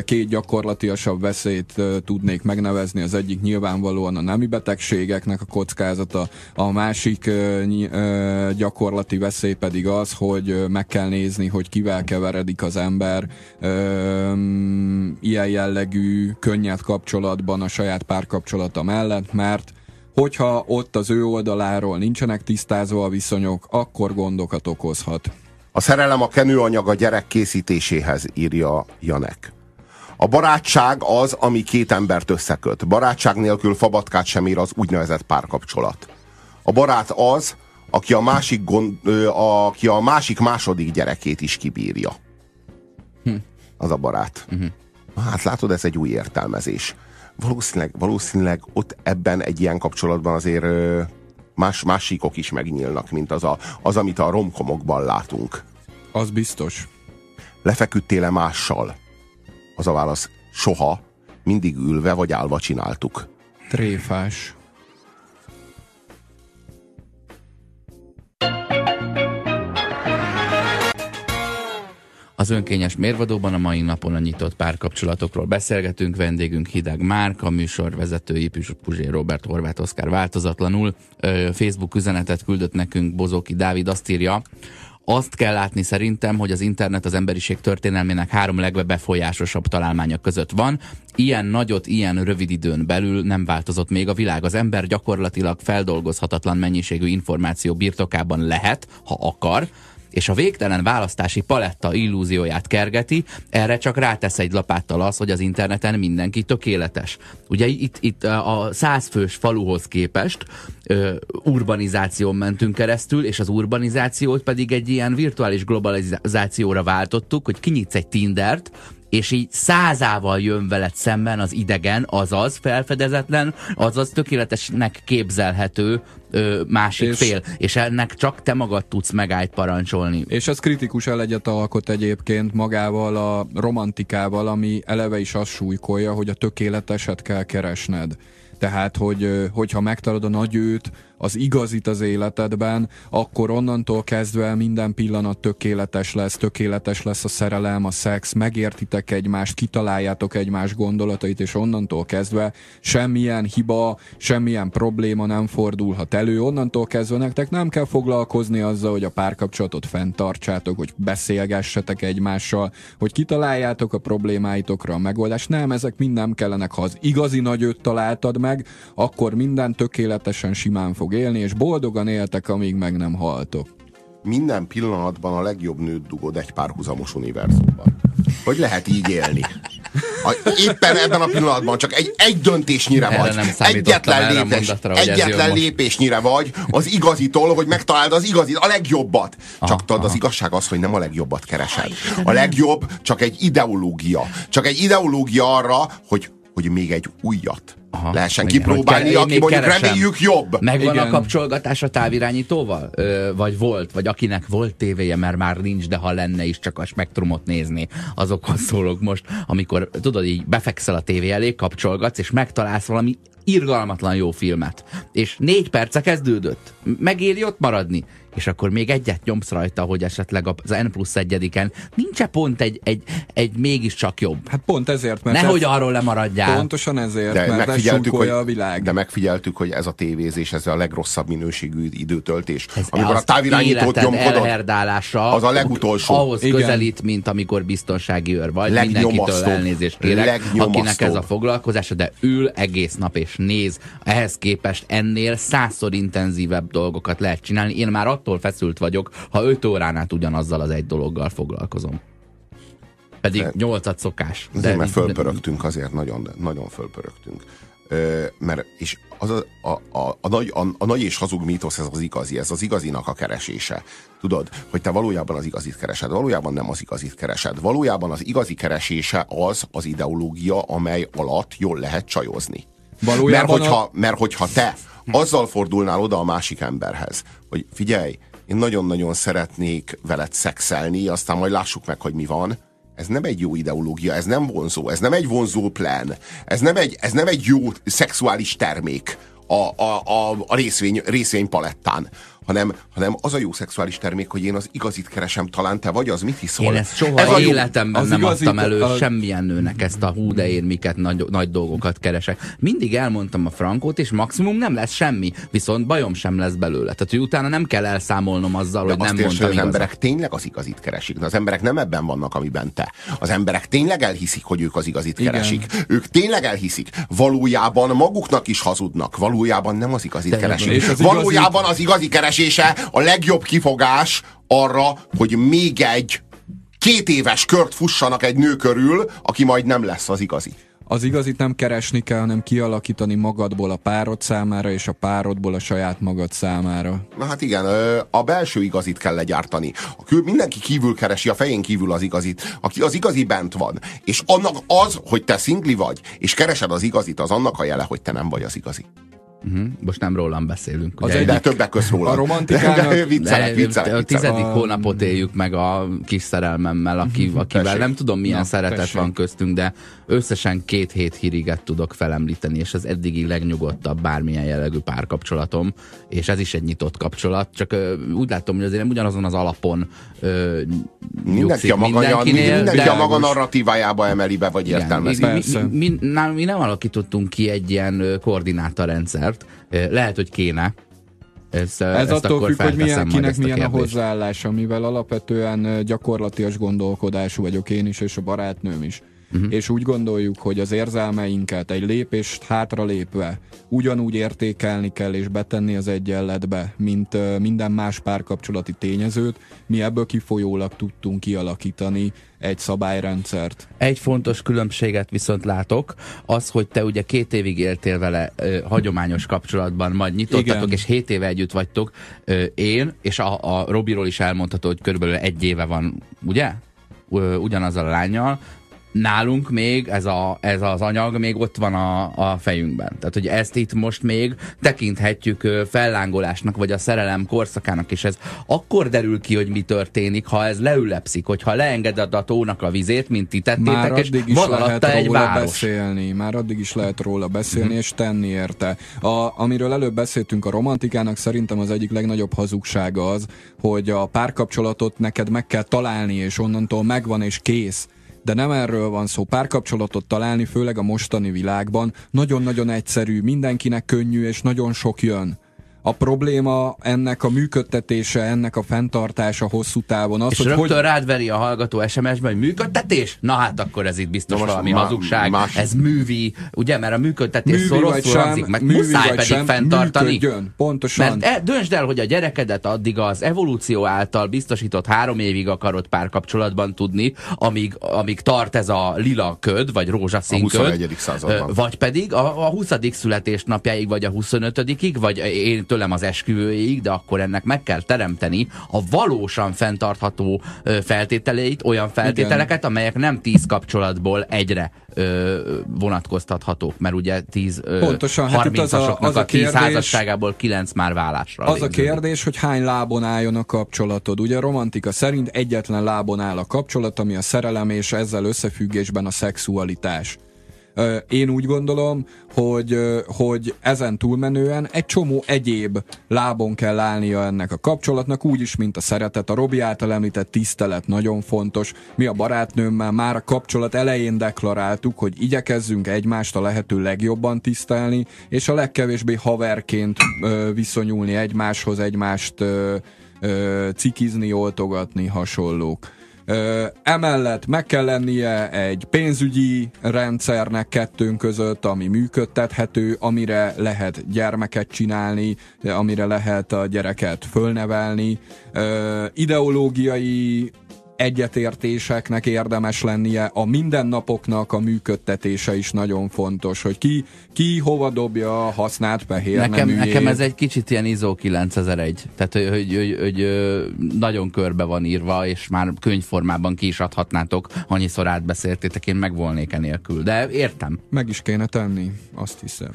két gyakorlatiasabb veszélyt tudnék megnevezni. Az egyik nyilvánvalóan a nemi betegségeknek a kockázata, a másik gyakorlati veszély pedig az, hogy meg kell nézni, hogy kivel keveredik az ember ilyen jellegű, könnyed kapcsolatban a saját párkapcsolata mellett, mert hogyha ott az ő oldaláról nincsenek tisztázva a viszonyok, akkor gondokat okozhat. A szerelem a kenőanyag a gyerek készítéséhez, írja Janek. A barátság az, ami két embert összeköt. Barátság nélkül fabatkát sem ér az úgynevezett párkapcsolat. A barát az, aki a másik, gond, aki a másik második gyerekét is kibírja. Hm. Az a barát. Uh-huh. Hát látod, ez egy új értelmezés. Valószínűleg, valószínűleg ott ebben egy ilyen kapcsolatban azért más, másikok is megnyílnak, mint az, a, az amit a romkomokban látunk. Az biztos. Lefeküdtél-e mással? Az a válasz, soha, mindig ülve vagy állva csináltuk. Tréfás. Az önkényes mérvadóban a mai napon a nyitott párkapcsolatokról beszélgetünk. Vendégünk Hideg Márk, a műsorvezetői Puzsé Robert Horváth Oszkár változatlanul. Facebook üzenetet küldött nekünk Bozóki Dávid, azt írja, azt kell látni szerintem, hogy az internet az emberiség történelmének három legbefolyásosabb találmánya között van. Ilyen nagyot, ilyen rövid időn belül nem változott még a világ. Az ember gyakorlatilag feldolgozhatatlan mennyiségű információ birtokában lehet, ha akar, és a végtelen választási paletta illúzióját kergeti, erre csak rátesz egy lapáttal az, hogy az interneten mindenki tökéletes. Ugye itt, itt a százfős faluhoz képest ö, urbanizáción mentünk keresztül, és az urbanizációt pedig egy ilyen virtuális globalizációra váltottuk, hogy kinyitsz egy Tindert, és így százával jön veled szemben az idegen, azaz felfedezetlen, azaz tökéletesnek képzelhető ö, másik és, fél, és ennek csak te magad tudsz megállt parancsolni. És ez kritikus elegyet alkot egyébként magával a romantikával, ami eleve is azt súlykolja, hogy a tökéleteset kell keresned. Tehát, hogy, hogyha megtalad a nagy őt, az igazit az életedben, akkor onnantól kezdve minden pillanat tökéletes lesz, tökéletes lesz a szerelem, a szex, megértitek egymást, kitaláljátok egymás gondolatait, és onnantól kezdve semmilyen hiba, semmilyen probléma nem fordulhat elő. Onnantól kezdve nektek nem kell foglalkozni azzal, hogy a párkapcsolatot fenntartsátok, hogy beszélgessetek egymással, hogy kitaláljátok a problémáitokra a megoldást. Nem, ezek mind nem kellenek. Ha az igazi nagyöt találtad meg, akkor minden tökéletesen simán fog fog élni, és boldogan éltek, amíg meg nem haltok. Minden pillanatban a legjobb nőt dugod egy párhuzamos univerzumban. Hogy lehet így élni? A, éppen ebben a pillanatban csak egy, egy döntésnyire erre vagy. Nem egyetlen lépés, egyetlen lépésnyire vagy az igazitól, hogy megtaláld az igazit, a legjobbat. Csak tudod, az igazság az, hogy nem a legjobbat keresed. A legjobb csak egy ideológia. Csak egy ideológia arra, hogy, hogy még egy újat Aha, lehessen igen, kipróbálni, aki mondjuk keresem. reméljük jobb. Megvan igen. a kapcsolgatás a távirányítóval? Ö, vagy volt? Vagy akinek volt tévéje, mert már nincs, de ha lenne is csak a spektrumot nézni, azokhoz szólok most, amikor tudod, így befekszel a tévé elé, kapcsolgatsz, és megtalálsz valami irgalmatlan jó filmet. És négy perce kezdődött. Megéri ott maradni és akkor még egyet nyomsz rajta, hogy esetleg az N plusz egyediken nincs -e pont egy, egy, egy mégiscsak jobb? Hát pont ezért, mert Nehogy ez, arról lemaradjál. Pontosan ezért, de mert megfigyeltük, hogy, a világ. De megfigyeltük, hogy ez a tévézés, ez a legrosszabb minőségű időtöltés. Ez amikor a távirányítót nyomkodod, az a legutolsó. Ahhoz Igen. közelít, mint amikor biztonsági őr vagy. Mindenkitől elnézést kérek, akinek ez a foglalkozása, de ül egész nap és néz. Ehhez képest ennél százszor intenzívebb dolgokat lehet csinálni. Én már attól feszült vagyok, ha 5 órán át ugyanazzal az egy dologgal foglalkozom. Pedig 8 szokás. De, azért, mert fölpörögtünk azért, nagyon, nagyon fölpörögtünk. Ö, mert és az a, a, a, a, nagy, a, a nagy és hazug mítosz, ez az igazi, ez az igazinak a keresése. Tudod, hogy te valójában az igazit keresed, valójában nem az igazit keresed. Valójában az igazi keresése az az ideológia, amely alatt jól lehet csajozni. Valójában mert, hogyha, a... mert hogyha te azzal fordulnál oda a másik emberhez, hogy figyelj, én nagyon-nagyon szeretnék veled szexelni, aztán majd lássuk meg, hogy mi van, ez nem egy jó ideológia, ez nem vonzó, ez nem egy vonzó plan, ez nem egy, ez nem egy jó szexuális termék a, a, a, a részvény, részvénypalettán, hanem, hanem az a jó szexuális termék, hogy én az igazit keresem, talán te vagy, az mit hiszol? Én ezt soha Ez életemben az nem igazi- adtam elő a- semmilyen nőnek ezt a hú, de én miket nagy, nagy dolgokat keresek. Mindig elmondtam a frankót, és maximum nem lesz semmi, viszont bajom sem lesz belőle. Tehát, hogy utána nem kell elszámolnom azzal, De hogy nem mondtam hogy az igazat. emberek tényleg az igazit keresik. De az emberek nem ebben vannak, amiben te. Az emberek tényleg elhiszik, hogy ők az igazit Igen. keresik. Ők tényleg elhiszik. Valójában maguknak is hazudnak. Valójában nem az igazit De- keresik. az Valójában az igazi keresése a legjobb kifogás arra, hogy még egy két éves kört fussanak egy nő körül, aki majd nem lesz az igazi. Az igazit nem keresni kell, hanem kialakítani magadból a párod számára, és a párodból a saját magad számára. Na hát igen, a belső igazit kell legyártani. A kül, mindenki kívül keresi, a fején kívül az igazit. Aki az igazi bent van. És annak az, hogy te szingli vagy, és keresed az igazit, az annak a jele, hogy te nem vagy az igazi. Uh-huh. Most nem rólam beszélünk. Az ugye? egy- De többek között róla. A romantikának- viccelek, De viccelek, a viccelek. tizedik A- hónapot éljük meg a kis szerelmemmel, aki, akivel Tessék. nem tudom milyen Na, szeretet tessék. van köztünk, de összesen két hét híriget tudok felemlíteni, és az eddigi legnyugodtabb bármilyen jellegű párkapcsolatom, és ez is egy nyitott kapcsolat, csak ö, úgy látom, hogy azért nem ugyanazon az alapon ö, Mindenki a maga, mindenkinél, mindenki de- a maga narratívájába emeli be, vagy értelmezi. mi, mi, mi, nálunk mi nem alakítottunk ki egy ilyen ö, Ö, Lehet, hogy kéne. Ez, Ez ezt attól függ, hogy milyen, kinek ezt a milyen a kérdést. hozzáállása, mivel alapvetően gyakorlatias gondolkodású vagyok én is, és a barátnőm is. Uh-huh. És úgy gondoljuk, hogy az érzelmeinket egy lépést hátra lépve ugyanúgy értékelni kell és betenni az egyenletbe, mint minden más párkapcsolati tényezőt. Mi ebből kifolyólag tudtunk kialakítani egy szabályrendszert. Egy fontos különbséget viszont látok, az, hogy te ugye két évig éltél vele ö, hagyományos kapcsolatban, majd nyitottatok, Igen. és hét éve együtt vagytok. Ö, én, és a, a Robiról is elmondható, hogy körülbelül egy éve van, ugye? Ö, ugyanazzal a lányjal. Nálunk még ez, a, ez az anyag még ott van a, a fejünkben. Tehát, hogy ezt itt most még tekinthetjük fellángolásnak, vagy a szerelem korszakának, és ez akkor derül ki, hogy mi történik, ha ez leülepszik, hogyha leengeded a tónak a vizét, mint ti Már tettétek, és addig is van lehet egy róla város. beszélni, már addig is lehet róla beszélni Mhm. és tenni érte. A, amiről előbb beszéltünk a romantikának, szerintem az egyik legnagyobb hazugsága az, hogy a párkapcsolatot neked meg kell találni, és onnantól megvan és kész. De nem erről van szó. Párkapcsolatot találni, főleg a mostani világban, nagyon-nagyon egyszerű, mindenkinek könnyű, és nagyon sok jön. A probléma ennek a működtetése, ennek a fenntartása hosszú távon az, És hogy rögtön hogy rád veri a hallgató SMS-ben, hogy működtetés? Na hát akkor ez itt biztos Na valami má- hazugság. más- Ez művi, ugye? Mert a működtetés művi vagy sem, meg művi muszáj vagy pedig sem, fenntartani. működjön. Pontosan. Mert e, döntsd el, hogy a gyerekedet addig az evolúció által biztosított három évig akarod párkapcsolatban tudni, amíg, amíg tart ez a lila köd, vagy rózsaszín A köd. 21. században. Vagy pedig a, a 20. születésnapjáig, vagy a 25 vagy én tőlem az esküvőig, de akkor ennek meg kell teremteni a valósan fenntartható feltételeit, olyan feltételeket, amelyek nem 10 kapcsolatból egyre ö, vonatkoztathatók, mert ugye 10 ö, Pontosan, hát itt az a- 30-asoknak az a a 10 kérdés- házasságából 9 már vállásra Az a végződik. kérdés, hogy hány lábon álljon a kapcsolatod. Ugye a romantika szerint egyetlen lábon áll a kapcsolat, ami a szerelem és ezzel összefüggésben a szexualitás. Én úgy gondolom, hogy, hogy ezen túlmenően egy csomó egyéb lábon kell állnia ennek a kapcsolatnak, úgyis, mint a szeretet. A Robi által említett tisztelet nagyon fontos. Mi a barátnőmmel már a kapcsolat elején deklaráltuk, hogy igyekezzünk egymást a lehető legjobban tisztelni, és a legkevésbé haverként viszonyulni egymáshoz, egymást cikizni, oltogatni, hasonlók. Emellett meg kell lennie egy pénzügyi rendszernek kettőnk között, ami működtethető, amire lehet gyermeket csinálni, amire lehet a gyereket fölnevelni. Ideológiai egyetértéseknek érdemes lennie, a mindennapoknak a működtetése is nagyon fontos, hogy ki, ki hova dobja a használt fehér Nekem, neműjét. nekem ez egy kicsit ilyen ISO 9001, tehát hogy, hogy, hogy, hogy nagyon körbe van írva, és már könyvformában ki is adhatnátok, annyiszor átbeszéltétek, én megvolnék enélkül, de értem. Meg is kéne tenni, azt hiszem.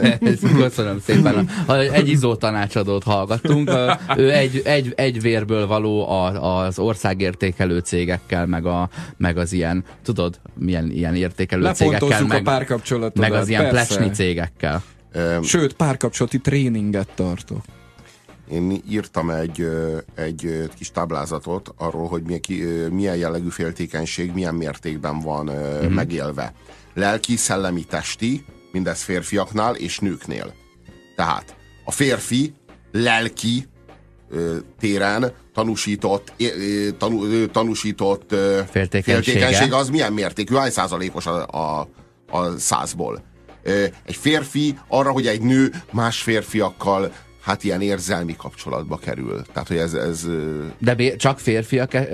Köszönöm szépen. Egy izó tanácsadót hallgattunk. Ő egy, egy, egy vérből való az országértékelő értékelő cégekkel, meg, a, meg az ilyen, tudod, milyen ilyen értékelő cégekkel, Lepontozzuk a meg, párkapcsolatodat. meg az ilyen persze. plecsni cégekkel. Sőt, párkapcsolati tréninget tartok. Én írtam egy, egy kis táblázatot arról, hogy milyen, milyen jellegű féltékenység milyen mértékben van uh-huh. megélve. Lelki, szellemi, testi, mindez férfiaknál és nőknél. Tehát a férfi lelki ö, téren tanúsított, tanú, tanúsított féltékenység az milyen mértékű, hány százalékos a, a, a százból. Egy férfi arra, hogy egy nő más férfiakkal hát ilyen érzelmi kapcsolatba kerül. Tehát, hogy ez, ez De bé- csak férfiakkal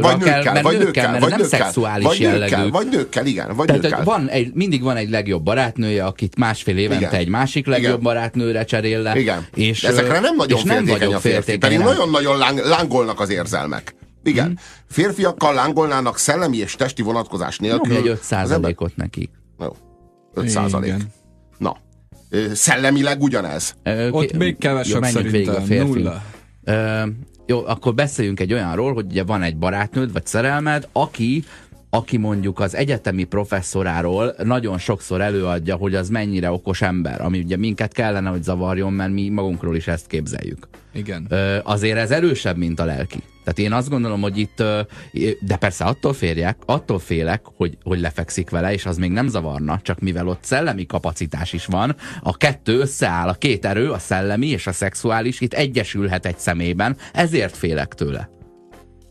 vagy kell, nőkkel, mert vagy nőkkel, nőkkel, mert vagy nem nőkkel, szexuális vagy jellegű. nőkkel, vagy nőkkel, igen, vagy Tehát nőkkel. van egy, mindig van egy legjobb barátnője, akit másfél évente Igen. egy másik legjobb Igen. barátnőre cserél le. Igen. És, De ezekre nem nagyon és nem féltékeny vagyok a férfi, féltékeny. pedig nagyon-nagyon láng, lángolnak az érzelmek. Igen. Mhm. Férfiakkal lángolnának szellemi és testi vonatkozás nélkül. Nyomj egy az ember- 5%-ot nekik. Jó. 5 százalék. Szellemileg ugyanez. Ö, Ott még kevesebb jó, menjünk végig a szerintem. férfi. Nulla. Ö, jó, akkor beszéljünk egy olyanról, hogy ugye van egy barátnőd, vagy szerelmed, aki aki mondjuk az egyetemi professzoráról nagyon sokszor előadja, hogy az mennyire okos ember, ami ugye minket kellene, hogy zavarjon, mert mi magunkról is ezt képzeljük. Igen. Ö, azért ez erősebb, mint a lelki. Tehát én azt gondolom, hogy itt, de persze attól férjek, attól félek, hogy, hogy lefekszik vele, és az még nem zavarna, csak mivel ott szellemi kapacitás is van, a kettő összeáll, a két erő, a szellemi és a szexuális itt egyesülhet egy szemében, ezért félek tőle.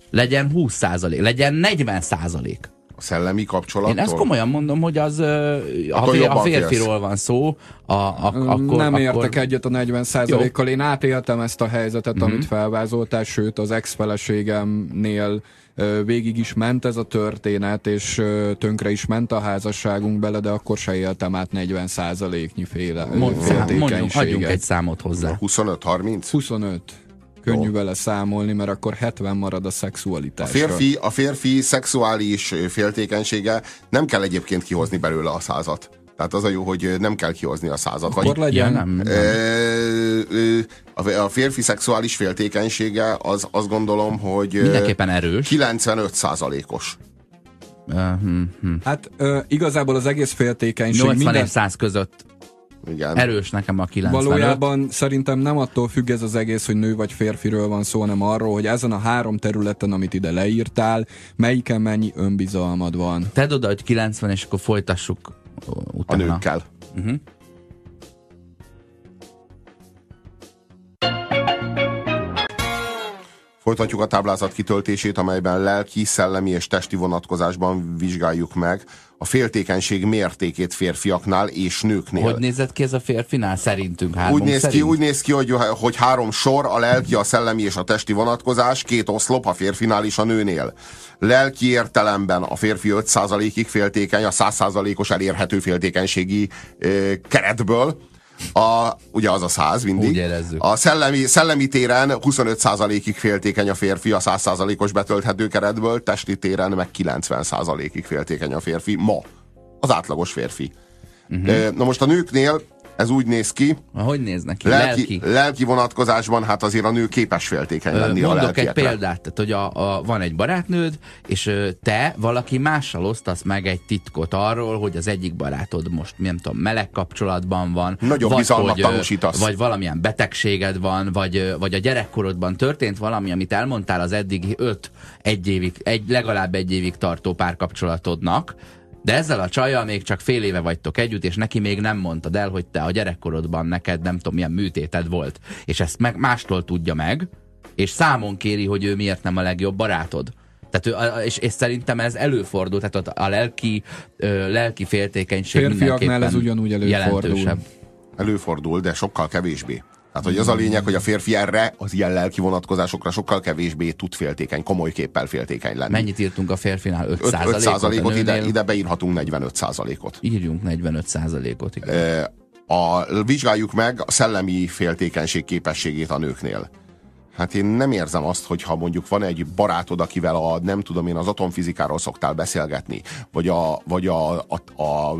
Legyen 20 százalék, legyen 40 százalék. A szellemi kapcsolattól. Én ezt komolyan mondom, hogy az, ha Akkor fér, a jobban férfiról van szó, a, a, akkor... nem akkor, értek egyet a 40 kal Én átéltem ezt a helyzetet, mm-hmm. amit felvázoltál, sőt az ex-feleségemnél végig is ment ez a történet, és tönkre is ment a házasságunk bele, de akkor se éltem át 40 százaléknyi féle Mond, mondjuk, adjunk egy számot hozzá. 25-30? 25. Könnyű vele számolni, mert akkor 70 marad a A szexualitásra. férfi, a férfi szexuális féltékenysége nem kell egyébként kihozni belőle a százat. Tehát az a jó, hogy nem kell kihozni a százat. Akkor Vagy, legyen. Ja, nem, nem. A a férfi szexuális féltékenysége az azt gondolom, hogy Mindenképpen erős. 95 százalékos. Uh, hm, hm. Hát ö, igazából az egész féltékenység 80 minden, és 100 között Igen. erős nekem a 95. Valójában szerintem nem attól függ ez az egész, hogy nő vagy férfiről van szó, hanem arról, hogy ezen a három területen, amit ide leírtál, melyiken mennyi önbizalmad van. Tedd oda, hogy 90, és akkor folytassuk ö, a utána. nőkkel. Uh-huh. Folytatjuk a táblázat kitöltését, amelyben lelki, szellemi és testi vonatkozásban vizsgáljuk meg a féltékenység mértékét férfiaknál és nőknél. Hogy nézett ki ez a férfinál? Szerintünk hármunk úgy néz, ki, szerint? úgy néz ki, hogy, hogy három sor, a lelki, a szellemi és a testi vonatkozás, két oszlop a férfinál és a nőnél. Lelki értelemben a férfi 5%-ig féltékeny, a 100%-os elérhető féltékenységi ö, keretből. A, ugye az a 100 mindig. Úgy érezzük. A szellemi, szellemi téren 25%-ig féltékeny a férfi a 100%-os betölthető keretből, testi téren meg 90%-ig féltékeny a férfi. Ma. Az átlagos férfi. Uh-huh. Na most a nőknél ez úgy néz ki, Hogy néznek ki? lelki, Lelki. lelki vonatkozásban hát azért a nő képes féltékeny lenni a Mondok egy lelkiekre. példát, tehát hogy a, a, van egy barátnőd, és te valaki mással osztasz meg egy titkot arról, hogy az egyik barátod most, nem tudom, meleg kapcsolatban van. Nagyobb vagy bizalmat hogy, tanúsítasz. Vagy valamilyen betegséged van, vagy, vagy a gyerekkorodban történt valami, amit elmondtál az eddigi öt, egy évig, egy, legalább egy évig tartó párkapcsolatodnak, de ezzel a csajjal még csak fél éve vagytok együtt, és neki még nem mondtad el, hogy te a gyerekkorodban neked nem tudom milyen műtéted volt. És ezt meg mástól tudja meg, és számon kéri, hogy ő miért nem a legjobb barátod. Tehát ő, a- és, és szerintem ez előfordul, tehát ott a lelki, ö, lelki féltékenység Férfiaknál mindenképpen ez ugyanúgy előfordul. jelentősebb. Előfordul, de sokkal kevésbé. Tehát, hogy az a lényeg, hogy a férfi erre, az ilyen lelki vonatkozásokra sokkal kevésbé tud féltékeny, komoly képpel féltékeny lenni. Mennyit írtunk a férfinál? 5 5, 5 százalékot? ide, ide beírhatunk 45 százalékot. Írjunk 45 százalékot, igen. A, vizsgáljuk meg a szellemi féltékenység képességét a nőknél. Hát én nem érzem azt, hogyha mondjuk van egy barátod, akivel a, nem tudom én, az atomfizikáról szoktál beszélgetni, vagy a, vagy a, a, a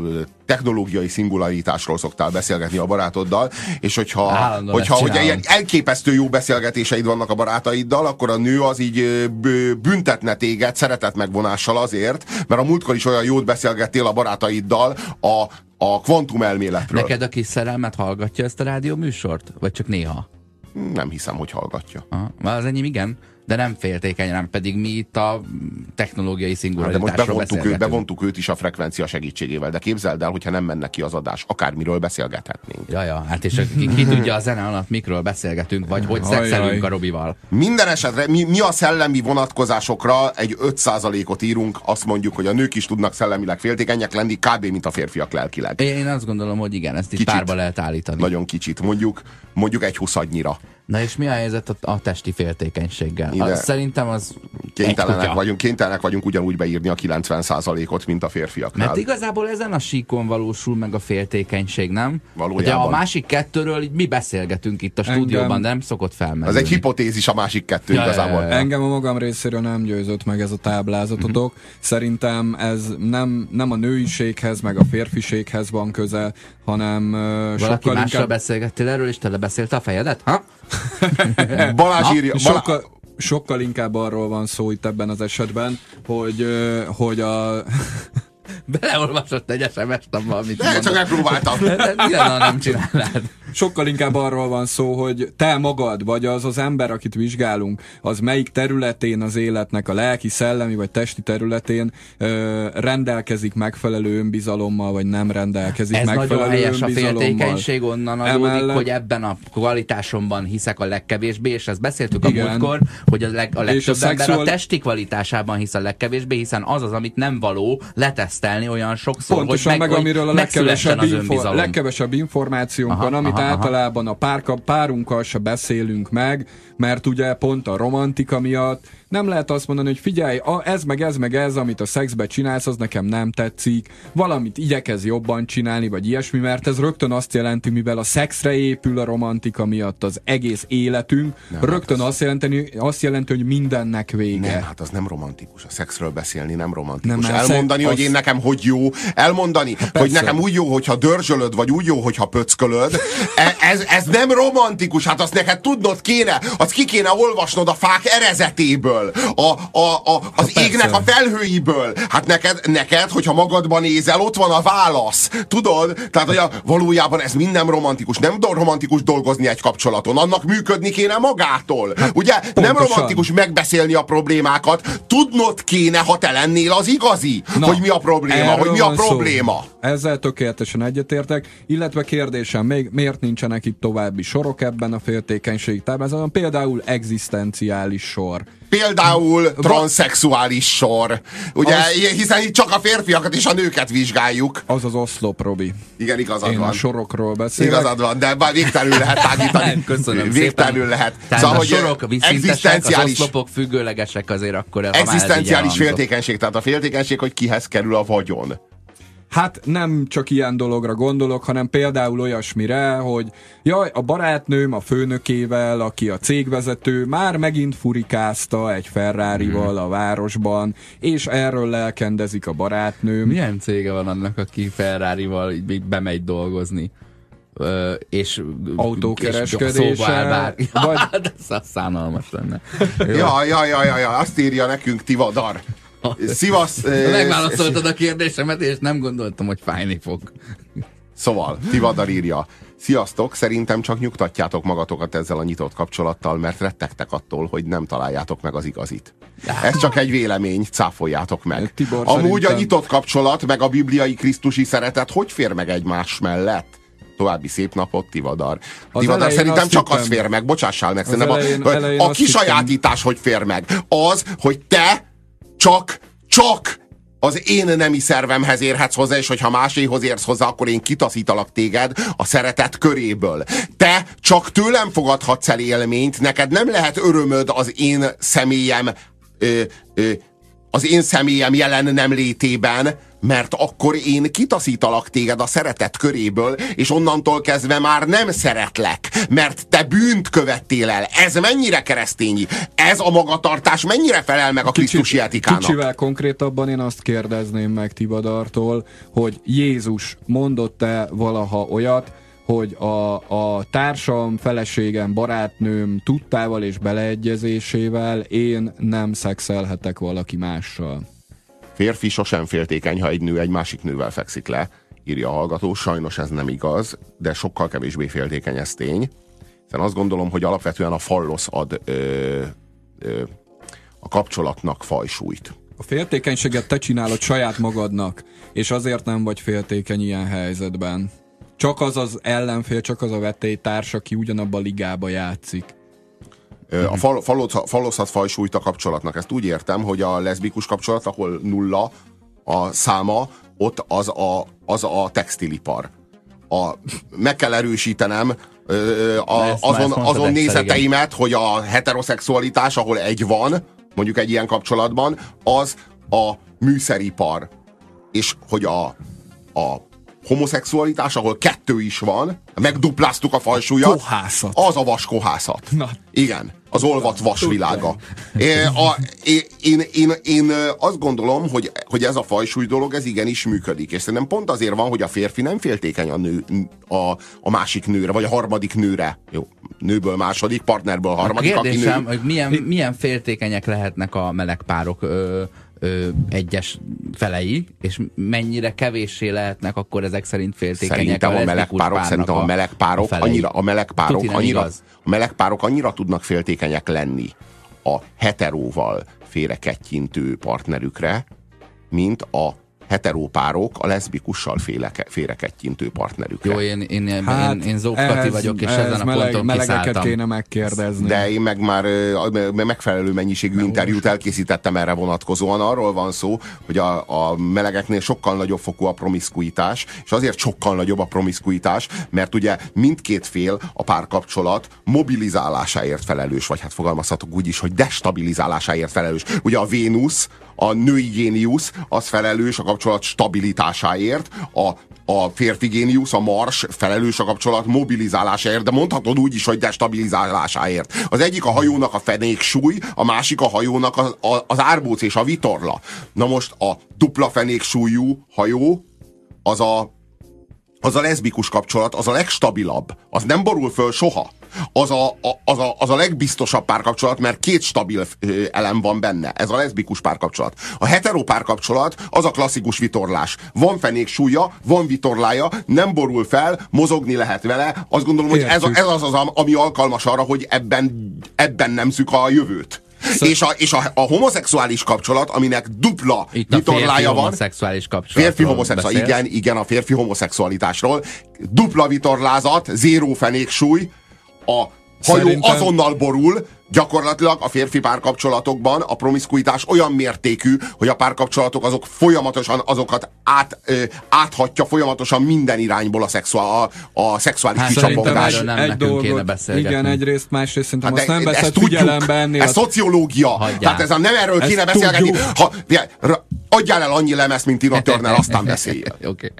technológiai szingularitásról szoktál beszélgetni a barátoddal, és hogyha, Állandóan hogyha hogy ilyen elképesztő jó beszélgetéseid vannak a barátaiddal, akkor a nő az így büntetne téged szeretet megvonással azért, mert a múltkor is olyan jót beszélgettél a barátaiddal a, a kvantum elméletről. Neked a kis szerelmet hallgatja ezt a rádió műsort? Vagy csak néha? Nem hiszem, hogy hallgatja. Aha. Az enyém igen, de nem féltékeny rám, pedig mi itt a technológiai Hát de most szingularitásról bevontuk, ő, bevontuk őt is a frekvencia segítségével, de képzeld el, hogyha nem menne ki az adás, akármiről beszélgethetnénk. Ja, ja, hát és ki, ki tudja a zene alatt mikről beszélgetünk, vagy hogy szexelünk a Robival. Minden esetre mi, mi a szellemi vonatkozásokra egy 5%-ot írunk, azt mondjuk, hogy a nők is tudnak szellemileg féltékenyek lenni, kb. mint a férfiak lelkileg. Én azt gondolom, hogy igen, ezt itt Kicsit. párba lehet állítani. Nagyon kicsit, mondjuk, mondjuk egy huszadnyira. Na és mi a helyzet a, a testi féltékenységgel? Ide. Az, szerintem az Kénytelenek vagyunk, kénytelenek vagyunk ugyanúgy beírni a 90%-ot, mint a férfiaknál. Mert igazából ezen a síkon valósul meg a féltékenység, nem? Valójában. Ugye a másik kettőről így mi beszélgetünk itt a stúdióban, Engem- de nem szokott felmenni. Ez egy hipotézis a másik kettő Ja, igazából. ja, ja. Engem a magam részéről nem győzött meg ez a táblázatotok. Mhm. Szerintem ez nem, nem a nőiséghez, meg a férfiséghez van köze, hanem Valaki sokkal mással inkább... beszélgettél erről, és te lebeszélte a fejedet? Ha? Balázs Na, írja, Balá... Sokkal, sokkal inkább arról van szó itt ebben az esetben, hogy, hogy a... Beleolvasott egy SMS-t abba, amit Ne, csak megpróbáltam. Ha nem csinálnád. Sokkal inkább arról van szó, hogy te magad, vagy az az ember, akit vizsgálunk, az melyik területén az életnek, a lelki, szellemi vagy testi területén ö, rendelkezik megfelelő önbizalommal, vagy nem rendelkezik Ez megfelelő nagyon helyes a féltékenység, onnan adódik, Emellett- hogy ebben a kvalitásomban hiszek a legkevésbé, és ezt beszéltük a Igen. múltkor, hogy a, leg, a legtöbb a ember a szexual- testi kvalitásában hisz a legkevésbé, hiszen az az, amit nem való letesztelni olyan sokszor, Pontosan, hogy meg, meg, amiről a legkevesebb, info, legkevesebb információnk Aha, van, amit aha, általában a párka, párunkkal se beszélünk meg, mert ugye pont a romantika miatt nem lehet azt mondani, hogy figyelj, a, ez meg ez meg ez, amit a szexbe csinálsz, az nekem nem tetszik, valamit igyekez jobban csinálni, vagy ilyesmi, mert ez rögtön azt jelenti, mivel a szexre épül a romantika miatt az egész életünk, nem, rögtön azt jelenti, azt jelenti, hogy mindennek vége. Nem, hát az nem romantikus. A szexről beszélni nem romantikus. Nem, hát elmondani, szex- hogy az- én nekem hogy jó, elmondani, hogy persze. nekem úgy jó, hogyha dörzsölöd, vagy úgy jó, hogyha pöckölöd, e- ez, ez nem romantikus, hát azt neked tudnod kéne, azt ki kéne olvasnod a fák erezetéből, a, a, a, az persze. égnek a felhőiből. Hát neked, neked, hogyha magadban nézel, ott van a válasz. Tudod? Tehát, hogy a, valójában ez mind nem romantikus. Nem romantikus dolgozni egy kapcsolaton. Annak működni kéne magától. Ugye? Nem Hát pontosan. romantikus megbeszélni a problémákat. Tudnod kéne, ha te lennél az igazi, Na, hogy mi a probléma, hogy mi a van szó. Ezzel tökéletesen egyetértek, illetve kérdésem, még miért nincsenek itt további sorok ebben a féltékenység táblázatban, például egzisztenciális sor. Például transzexuális sor. Ugye, Az- hiszen itt csak a férfiakat és a nőket vizsgáljuk. Az az oszlop, Robi. Igen, igazad Én van. a sorokról beszélek. Igazad van, de bár végtelenül lehet tágítani. Köszönöm Végtelenül lehet. Tehát szóval, a hogy sorok visszintesek, az egzisztenciális, oszlopok függőlegesek azért akkor... egzisztenciális féltékenység. Tehát a féltékenység, hogy kihez kerül a vagyon. Hát nem csak ilyen dologra gondolok, hanem például olyasmire, hogy jaj, a barátnőm a főnökével, aki a cégvezető, már megint furikázta egy Ferrari-val a városban, és erről lelkendezik a barátnőm. Milyen cége van annak, aki Ferrari-val így bemegy dolgozni? Ö, és Autókereskedése, bár. vagy- Ja, de ez szánalmas lenne. Ja, ja, ja, ja, ja, azt írja nekünk Tivadar. Szivasz, Megválaszoltad a kérdésemet, és nem gondoltam, hogy fájni fog. Szóval, Tivadar írja. Sziasztok, szerintem csak nyugtatjátok magatokat ezzel a nyitott kapcsolattal, mert rettegtek attól, hogy nem találjátok meg az igazit. Ez csak egy vélemény, cáfoljátok meg. Tibor, Amúgy a szerintem- nyitott kapcsolat, meg a bibliai krisztusi szeretet hogy fér meg egymás mellett? További szép napot, Tivadar. Az Tivadar szerintem csak hittem- az fér meg, bocsássál meg. Szerintem elején- a, elején a kisajátítás hogy fér meg? Az, hogy te csak, csak az én nemi szervemhez érhetsz hozzá, és hogyha máséhoz érsz hozzá, akkor én kitaszítalak téged a szeretet köréből. Te csak tőlem fogadhatsz el élményt, neked nem lehet örömöd az én személyem ö, ö, az én személyem jelen nem létében, mert akkor én kitaszítalak téged a szeretet köréből, és onnantól kezdve már nem szeretlek, mert te bűnt követtél el. Ez mennyire keresztényi? Ez a magatartás mennyire felel meg a Krisztusi etikának? Kicsivel konkrétabban én azt kérdezném meg Tibadartól, hogy Jézus mondott-e valaha olyat, hogy a, a társam, feleségem, barátnőm tudtával és beleegyezésével én nem szexelhetek valaki mással. Férfi sosem féltékeny, ha egy nő egy másik nővel fekszik le, írja a hallgató. Sajnos ez nem igaz, de sokkal kevésbé féltékeny ez tény. Hiszen azt gondolom, hogy alapvetően a fallosz ad ö, ö, a kapcsolatnak fajsúlyt. A féltékenységet te csinálod saját magadnak, és azért nem vagy féltékeny ilyen helyzetben. Csak az az ellenfél, csak az a vetélytárs, aki ugyanabban a ligába játszik. A fal, falozhat fajsúlyt a kapcsolatnak. Ezt úgy értem, hogy a leszbikus kapcsolat, ahol nulla a száma, ott az a, az a textilipar. A, meg kell erősítenem a, azon, azon nézeteimet, hogy a heteroszexualitás, ahol egy van, mondjuk egy ilyen kapcsolatban, az a műszeripar. És hogy a, a homoszexualitás, ahol kettő is van, megdupláztuk a fajsúlyat. Kohászat. Az a vaskohászat. Na. Igen, az olvat vasvilága. Én, a, én, én, én, én azt gondolom, hogy, hogy ez a fajsúly dolog, ez igenis működik. És szerintem pont azért van, hogy a férfi nem féltékeny a, nő, a, a másik nőre, vagy a harmadik nőre. Jó, nőből második, partnerből harmadik. A kérdésem, nő... hogy milyen, milyen féltékenyek lehetnek a melegpárok ö, ö, egyes felei, és mennyire kevéssé lehetnek akkor ezek szerint féltékenyek szerintem a, a melegpárok, szerintem a melegpárok a annyira, a melegpárok annyira, a melegpárok annyira tudnak féltékenyek lenni a heteróval félrekettyintő partnerükre, mint a heterópárok a leszbikussal félrekettyintő partnerükre. Jó, én, én, hát, én, én Zófkati vagyok, és ezen a meleg, ponton melegeket kiszálltam. kéne megkérdezni. De én meg már megfelelő mennyiségű Meg interjút elkészítettem erre vonatkozóan. Arról van szó, hogy a, a melegeknél sokkal nagyobb fokú a promiszkuitás, és azért sokkal nagyobb a promiszkuitás, mert ugye mindkét fél a párkapcsolat mobilizálásáért felelős, vagy hát fogalmazhatok úgy is, hogy destabilizálásáért felelős. Ugye a Vénusz, a női géniusz, az felelős a kapcsolat stabilitásáért, a a férfi géniusz, a mars felelős a kapcsolat mobilizálásáért, de mondhatod úgy is, hogy destabilizálásáért. Az egyik a hajónak a fenéksúly, a másik a hajónak az, az árbóc és a vitorla. Na most a dupla fenéksúlyú hajó, az a, az a leszbikus kapcsolat, az a legstabilabb. Az nem borul föl soha az a, a, az, a, az a legbiztosabb párkapcsolat, mert két stabil elem van benne. Ez a leszbikus párkapcsolat. A hetero párkapcsolat az a klasszikus vitorlás. Van fenék súlya, van vitorlája, nem borul fel, mozogni lehet vele. Azt gondolom, hogy ez, ez az az, ami alkalmas arra, hogy ebben, ebben nemzük a jövőt. Szóval... És, a, és a, a homoszexuális kapcsolat, aminek dupla Itt vitorlája van. homoszexuális kapcsolat. Férfi homoszexuális, igen, igen, a férfi homoszexualitásról. Dupla vitorlázat, zéró fenéksúly, a hajó Szerintem... azonnal borul, gyakorlatilag a férfi párkapcsolatokban a promiszkuitás olyan mértékű, hogy a párkapcsolatok azok folyamatosan azokat át, ö, áthatja folyamatosan minden irányból a, szexuál, a, a szexuális hát kicsapogás. Egy, egy dolgot, igen, egyrészt, másrészt szerintem hát azt nem veszed figyelembe ennél. Ez szociológia. Hagyjál. Tehát ez a nem erről ezt kéne beszélgetni. Ha, adjál el annyi lemezt, mint Tina Turner, aztán beszélj. Oké. okay.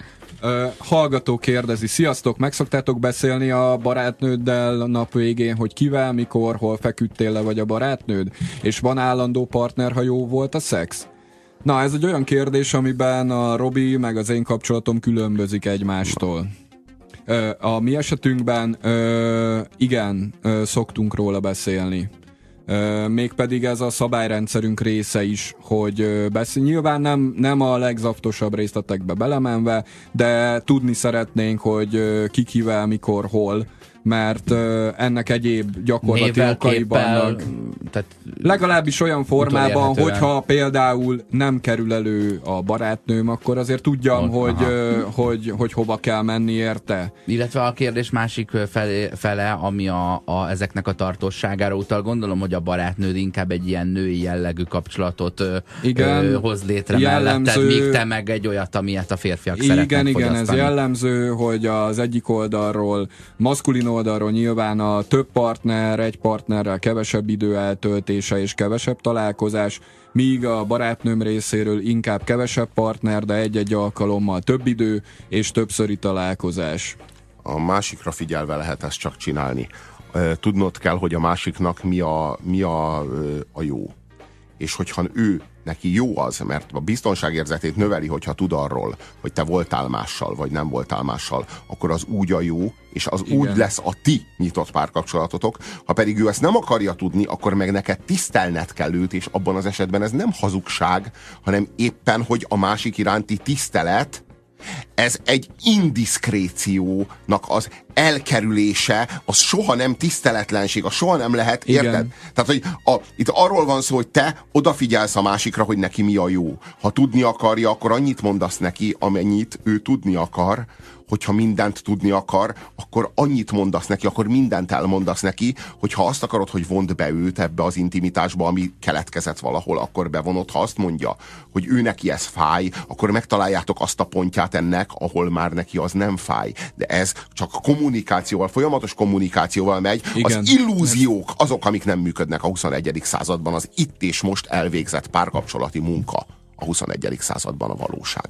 Uh, hallgató kérdezi, sziasztok, meg szoktátok beszélni a barátnőddel a nap végén, hogy kivel, mikor, hol feküdtél le vagy a barátnőd? És van állandó partner, ha jó volt a szex? Na, ez egy olyan kérdés, amiben a Robi meg az én kapcsolatom különbözik egymástól. A mi esetünkben igen, szoktunk róla beszélni. Mégpedig ez a szabályrendszerünk része is, hogy beszél. Nyilván nem, nem a legzaftosabb részletekbe belemenve, de tudni szeretnénk, hogy ki kivel, mikor, hol mert uh, ennek egyéb gyakorlati Nével, okai vannak. Tehát Legalábbis olyan formában, hogyha például nem kerül elő a barátnőm, akkor azért tudjam, Ott, hogy, uh, hogy, hogy hova kell menni érte. Illetve a kérdés másik fele, fele ami a, a, ezeknek a tartóságára utal, gondolom, hogy a barátnőd inkább egy ilyen női jellegű kapcsolatot Igen, ö, hoz létre jellemző, melletted, míg te meg egy olyat, amilyet a férfiak igen, szeretnek Igen, igen, ez jellemző, hogy az egyik oldalról maszkulino oldalról nyilván a több partner, egy partnerrel kevesebb idő eltöltése és kevesebb találkozás, míg a barátnőm részéről inkább kevesebb partner, de egy-egy alkalommal több idő és többszöri találkozás. A másikra figyelve lehet ezt csak csinálni. Tudnod kell, hogy a másiknak mi a, mi a, a jó. És hogyha ő neki jó az, mert a biztonságérzetét növeli, hogyha tud arról, hogy te voltál mással, vagy nem voltál mással, akkor az úgy a jó, és az Igen. úgy lesz a ti nyitott párkapcsolatotok. Ha pedig ő ezt nem akarja tudni, akkor meg neked tisztelned kell őt, és abban az esetben ez nem hazugság, hanem éppen, hogy a másik iránti tisztelet, ez egy indiszkréciónak az elkerülése, az soha nem tiszteletlenség, az soha nem lehet, érted? Igen. Tehát, hogy a, itt arról van szó, hogy te odafigyelsz a másikra, hogy neki mi a jó. Ha tudni akarja, akkor annyit mondasz neki, amennyit ő tudni akar, hogyha mindent tudni akar, akkor annyit mondasz neki, akkor mindent elmondasz neki, hogyha azt akarod, hogy vond be őt ebbe az intimitásba, ami keletkezett valahol, akkor bevonod, ha azt mondja, hogy ő neki ez fáj, akkor megtaláljátok azt a pontját ennek, ahol már neki az nem fáj. De ez csak kommunikációval, folyamatos kommunikációval megy. Igen. Az illúziók azok, amik nem működnek a 21. században, az itt és most elvégzett párkapcsolati munka a 21. században a valóság.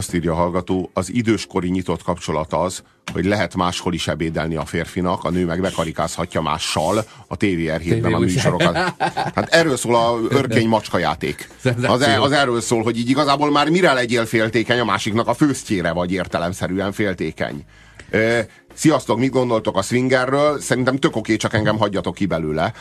Azt írja a hallgató, az időskori nyitott kapcsolat az, hogy lehet máshol is ebédelni a férfinak, a nő meg bekarikázhatja mással a TVR hétben a műsorokat. Hát erről szól a örkény macska játék. Az, e, az erről szól, hogy így igazából már mire legyél féltékeny, a másiknak a főztjére vagy értelemszerűen féltékeny. Sziasztok, mit gondoltok a swingerről? Szerintem tök oké, csak engem hagyjatok ki belőle.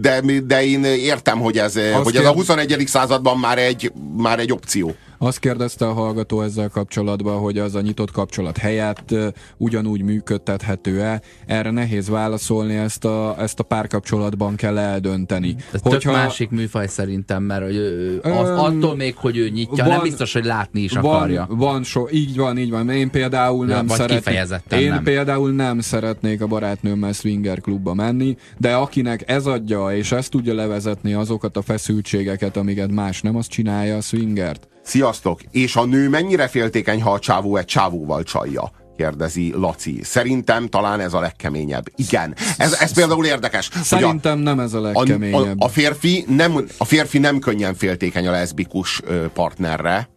De, de én értem, hogy ez, hogy ez a 21. században már egy, már egy opció. Azt kérdezte a hallgató ezzel kapcsolatban, hogy az a nyitott kapcsolat helyett ugyanúgy működtethető-e. Erre nehéz válaszolni, ezt a, ezt a párkapcsolatban kell eldönteni. Ez Hogyha... tök másik műfaj szerintem, mert hogy az, attól még, hogy ő nyitja, van, nem biztos, hogy látni is van, akarja. Van, so, így van, így van. Én például nem ja, szeretnék. Én nem. például nem szeretnék a barátnőmmel swinger klubba menni, de akinek ez adja, és ezt tudja levezetni azokat a feszültségeket, amiket más nem, azt csinálja a swingert. Sziasztok! És a nő mennyire féltékeny, ha a csávó egy csávóval csalja? kérdezi Laci. Szerintem talán ez a legkeményebb. Igen, ez, ez például érdekes. Szerintem a, nem ez a legkeményebb. A, a, férfi nem, a férfi nem könnyen féltékeny a leszbikus partnerre,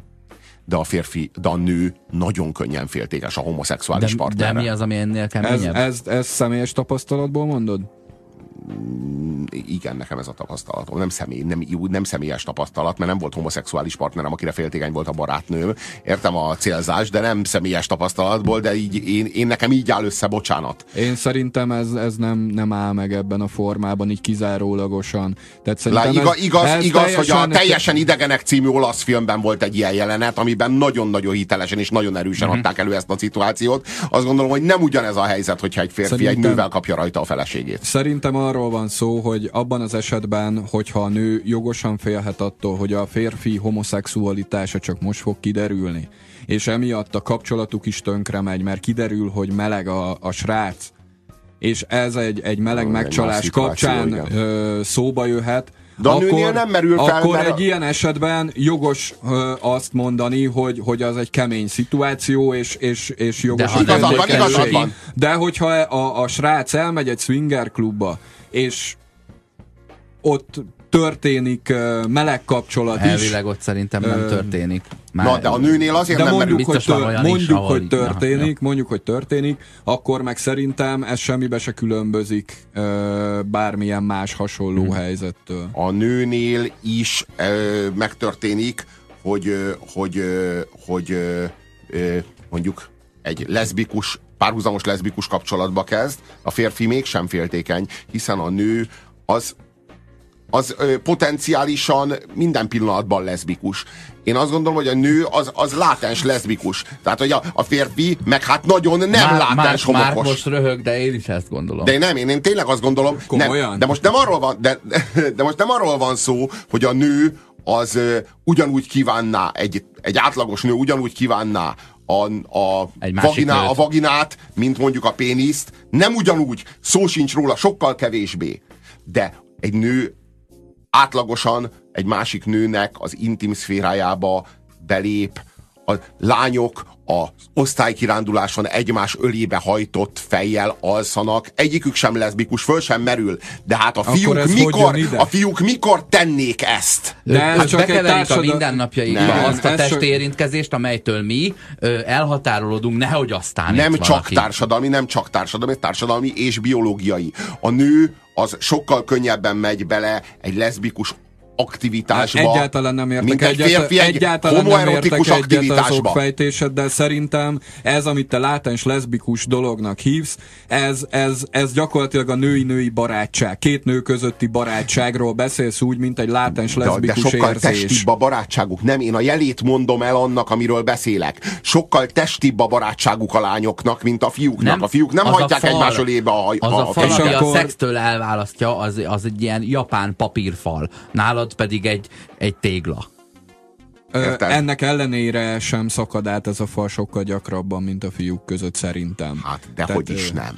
de a férfi, de a nő nagyon könnyen féltékes a homoszexuális de, partnerre. De mi az, ami ennél keményebb? Ez, ez, ez személyes tapasztalatból mondod? Mm, igen, nekem ez a tapasztalatom. Nem, személy, nem, nem személyes tapasztalat, mert nem volt homoszexuális partnerem, akire féltékeny volt a barátnőm. Értem a célzás, de nem személyes tapasztalatból, de így, én, én nekem így áll össze, bocsánat. Én szerintem ez, ez nem, nem áll meg ebben a formában, így kizárólagosan. Tehát szerintem Lá, igaz, ez, igaz, ez igaz teljesen, hogy a Teljesen idegenek című olasz filmben volt egy ilyen jelenet, amiben nagyon-nagyon hitelesen és nagyon erősen uh-huh. adták elő ezt a szituációt. Azt gondolom, hogy nem ugyanez a helyzet, hogyha egy férfi szerintem, egy nővel kapja rajta a feleségét. Szerintem a arról van szó, hogy abban az esetben, hogyha a nő jogosan félhet attól, hogy a férfi homoszexualitása csak most fog kiderülni, és emiatt a kapcsolatuk is tönkre megy, mert kiderül, hogy meleg a, a srác, és ez egy, egy meleg oh, megcsalás kapcsán ö, szóba jöhet, de a akkor, nem merül fel, Akkor mert... egy ilyen esetben jogos ö, azt mondani, hogy, hogy az egy kemény szituáció, és, és, és jogos... De, igazad van, igazad van. De hogyha a, a srác elmegy egy swinger klubba, és ott történik meleg kapcsolat Elvileg is. Elvileg ott szerintem nem történik. Már Na, de a nőnél azért de nem mondjuk, hogy, tör, mondjuk, is, hogy történik, na, mondjuk, hogy történik, akkor meg szerintem ez semmibe se különbözik uh, bármilyen más hasonló hmm. helyzettől. A nőnél is uh, megtörténik, hogy, uh, hogy, uh, hogy uh, mondjuk egy leszbikus párhuzamos leszbikus kapcsolatba kezd, a férfi mégsem féltékeny, hiszen a nő az az ö, potenciálisan minden pillanatban leszbikus. Én azt gondolom, hogy a nő az, az látens leszbikus. Tehát, hogy a, a férfi meg hát nagyon nem már, látens már, homokos. Már most röhög, de én is ezt gondolom. De nem, én, én tényleg azt gondolom. Nem, de most nem arról van, de, de most nem arról van szó, hogy a nő az ö, ugyanúgy kívánná, egy, egy átlagos nő ugyanúgy kívánná a, a, vaginá, a vaginát, mint mondjuk a péniszt. Nem ugyanúgy, szó sincs róla, sokkal kevésbé. De egy nő átlagosan egy másik nőnek az intim szférájába belép, a lányok az osztálykiránduláson egymás ölébe hajtott fejjel alszanak, egyikük sem leszbikus, föl sem merül, de hát a fiúk, mikor, a fiúk mikor tennék ezt? De ez hát csak bekeverik társadal... a mindennapjaikba azt a testi érintkezést, amelytől mi ö, elhatárolódunk, nehogy aztán Nem csak valaki. társadalmi, nem csak társadalmi, társadalmi és biológiai. A nő az sokkal könnyebben megy bele egy leszbikus aktivitásba. Egyáltalán nem értek mint egy férfi, egy egyáltalán nem értek egyet az okfejtéseddel. Szerintem ez, amit te látens leszbikus dolognak hívsz, ez, ez, ez gyakorlatilag a női-női barátság. Két nő közötti barátságról beszélsz úgy, mint egy látens leszbikus de, de sokkal érzés. testibb a barátságuk. Nem, én a jelét mondom el annak, amiről beszélek. Sokkal testibb a barátságuk a lányoknak, mint a fiúknak. Nem, a fiúk nem hagyják egymás ölébe a, a, az a, a fal, ami akkor... a szextől elválasztja, az, az egy ilyen japán papírfal. Nálad alatt pedig egy, egy tégla. Ö, ennek ellenére sem szakad át ez a fal sokkal gyakrabban, mint a fiúk között szerintem. Hát, de Tehát, hogy is nem.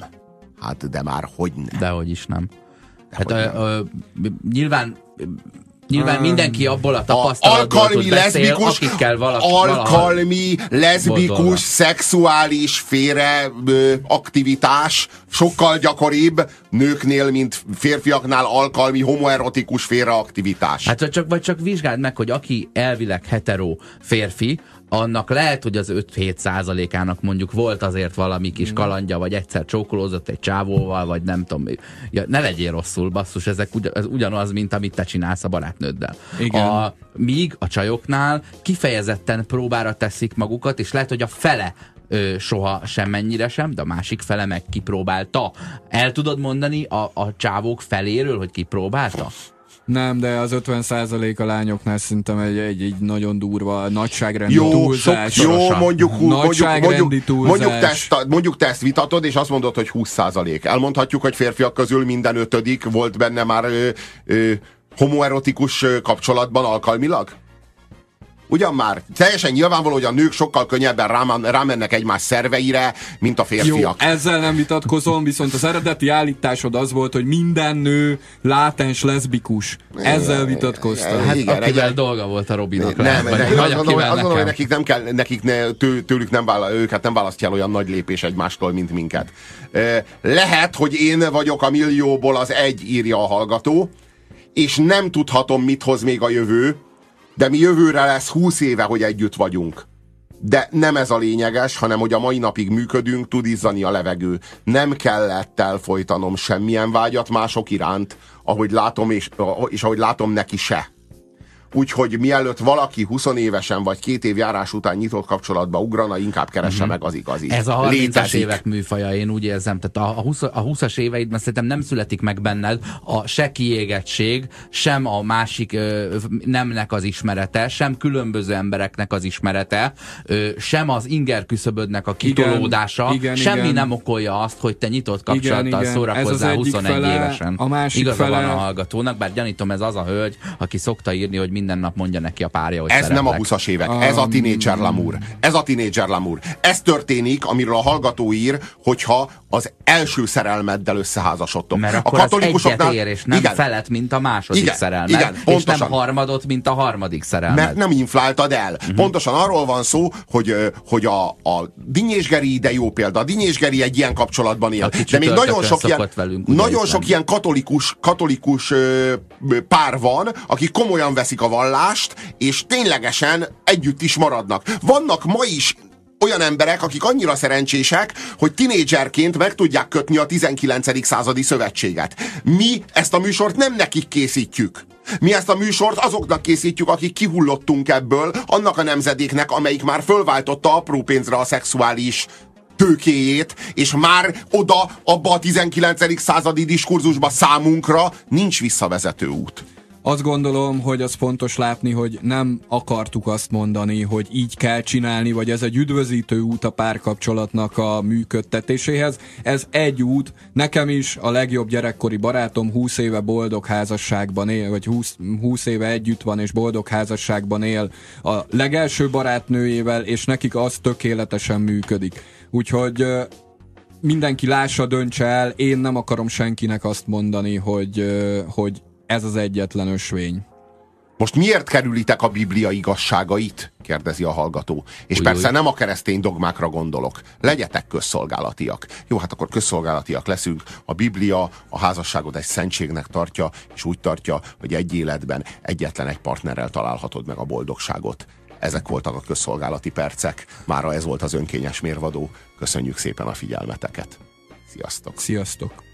Hát, de már hogy nem. De hogy is nem. De hát ö, ö, nyilván Nyilván mindenki abból a tapasztalatból alkalmi tud beszél, leszbikus, akikkel valaki, Alkalmi, leszbikus, boldognak. szexuális félre ö, aktivitás sokkal gyakoribb nőknél, mint férfiaknál alkalmi, homoerotikus félreaktivitás. Hát csak, vagy csak vizsgáld meg, hogy aki elvileg hetero férfi, annak lehet, hogy az 5-7 százalékának mondjuk volt azért valami kis mm. kalandja, vagy egyszer csókolózott egy csávóval, vagy nem tudom. Ja, ne legyél rosszul, basszus, ezek ugy, ez ugyanaz, mint amit te csinálsz a barátnőddel. Igen. A, míg a csajoknál kifejezetten próbára teszik magukat, és lehet, hogy a fele ö, soha semmennyire sem, de a másik fele meg kipróbálta. El tudod mondani a, a csávók feléről, hogy kipróbálta? Nem, de az 50% a lányoknál szerintem egy, egy, egy nagyon durva nagyságrendi jó, túlzás. Sok, jó, mondjuk, mondjuk, mondjuk, mondjuk, te ezt, mondjuk te ezt vitatod, és azt mondod, hogy 20%. Elmondhatjuk, hogy férfiak közül minden ötödik volt benne már ö, ö, homoerotikus kapcsolatban alkalmilag? Ugyan már teljesen nyilvánvaló, hogy a nők sokkal könnyebben rámennek egymás szerveire, mint a férfiak. Jó, ezzel nem vitatkozom, viszont az eredeti állításod az volt, hogy minden nő látens leszbikus. Ezzel vitatkoztam. Hát igen, akivel egy... dolga volt a Robinak. Nem, nem, nem, hogy nekik nem kell, nekik ne, tő, tőlük nem vála, őket nem választja olyan nagy lépés egymástól, mint minket. Lehet, hogy én vagyok a millióból az egy, írja a hallgató, és nem tudhatom, mit hoz még a jövő, de mi jövőre lesz 20 éve, hogy együtt vagyunk. De nem ez a lényeges, hanem hogy a mai napig működünk, tud izzani a levegő. Nem kellett elfolytanom semmilyen vágyat mások iránt, ahogy látom, és, és ahogy látom neki se. Úgyhogy mielőtt valaki 20 évesen vagy két év járás után nyitott kapcsolatba ugrana, inkább keresse uh-huh. meg az igazi. Ez a 30-as évek műfaja, én úgy érzem. Tehát a, 20, a 20-as éveidben szerintem nem születik meg benned a se kiégettség, sem a másik ö, nemnek az ismerete, sem különböző embereknek az ismerete, ö, sem az inger küszöbödnek a kitolódása, igen, igen, semmi igen. nem okolja azt, hogy te nyitott kapcsolattal igen, szórakozzál 21 fele, évesen. A másik Igaza fele... van a hallgatónak, bár gyanítom ez az a hölgy, aki szokta írni, hogy minden nap mondja neki a párja, hogy Ez szeretlek. nem a 20-as évek, um... ez a tínédzser lamúr. Ez a tínédzser lamúr. Ez történik, amiről a hallgató ír, hogyha az első szerelmeddel összeházasodtok. Mert akkor a katolikusoknál... az és nem igen. felett, mint a második igen, szerelmed. Igen, pontosan. És nem harmadot, mint a harmadik szerelmed. Mert nem infláltad el. Uh-huh. Pontosan arról van szó, hogy, hogy a, a Dinyésgeri ide jó példa. A Dinyésgeri egy ilyen kapcsolatban él. De még nagyon sok ilyen, velünk, nagyon sok ilyen katolikus, katolikus pár van, akik komolyan veszik a vallást, és ténylegesen együtt is maradnak. Vannak ma is olyan emberek, akik annyira szerencsések, hogy tinédzserként meg tudják kötni a 19. századi szövetséget. Mi ezt a műsort nem nekik készítjük. Mi ezt a műsort azoknak készítjük, akik kihullottunk ebből, annak a nemzedéknek, amelyik már fölváltotta apró pénzre a szexuális tőkéjét, és már oda, abba a 19. századi diskurzusba számunkra nincs visszavezető út. Azt gondolom, hogy az fontos látni, hogy nem akartuk azt mondani, hogy így kell csinálni, vagy ez egy üdvözítő út a párkapcsolatnak a működtetéséhez. Ez egy út. Nekem is a legjobb gyerekkori barátom 20 éve boldog házasságban él, vagy 20, 20 éve együtt van és boldog házasságban él a legelső barátnőjével, és nekik az tökéletesen működik. Úgyhogy mindenki lássa, döntse el, én nem akarom senkinek azt mondani, hogy, hogy ez az egyetlen ösvény. Most miért kerülitek a Biblia igazságait? kérdezi a hallgató. És Ujj, persze nem a keresztény dogmákra gondolok. Legyetek közszolgálatiak. Jó, hát akkor közszolgálatiak leszünk. A Biblia a házasságot egy szentségnek tartja, és úgy tartja, hogy egy életben egyetlen egy partnerrel találhatod meg a boldogságot. Ezek voltak a közszolgálati percek. Mára ez volt az önkényes mérvadó. Köszönjük szépen a figyelmeteket. Sziasztok! Sziasztok!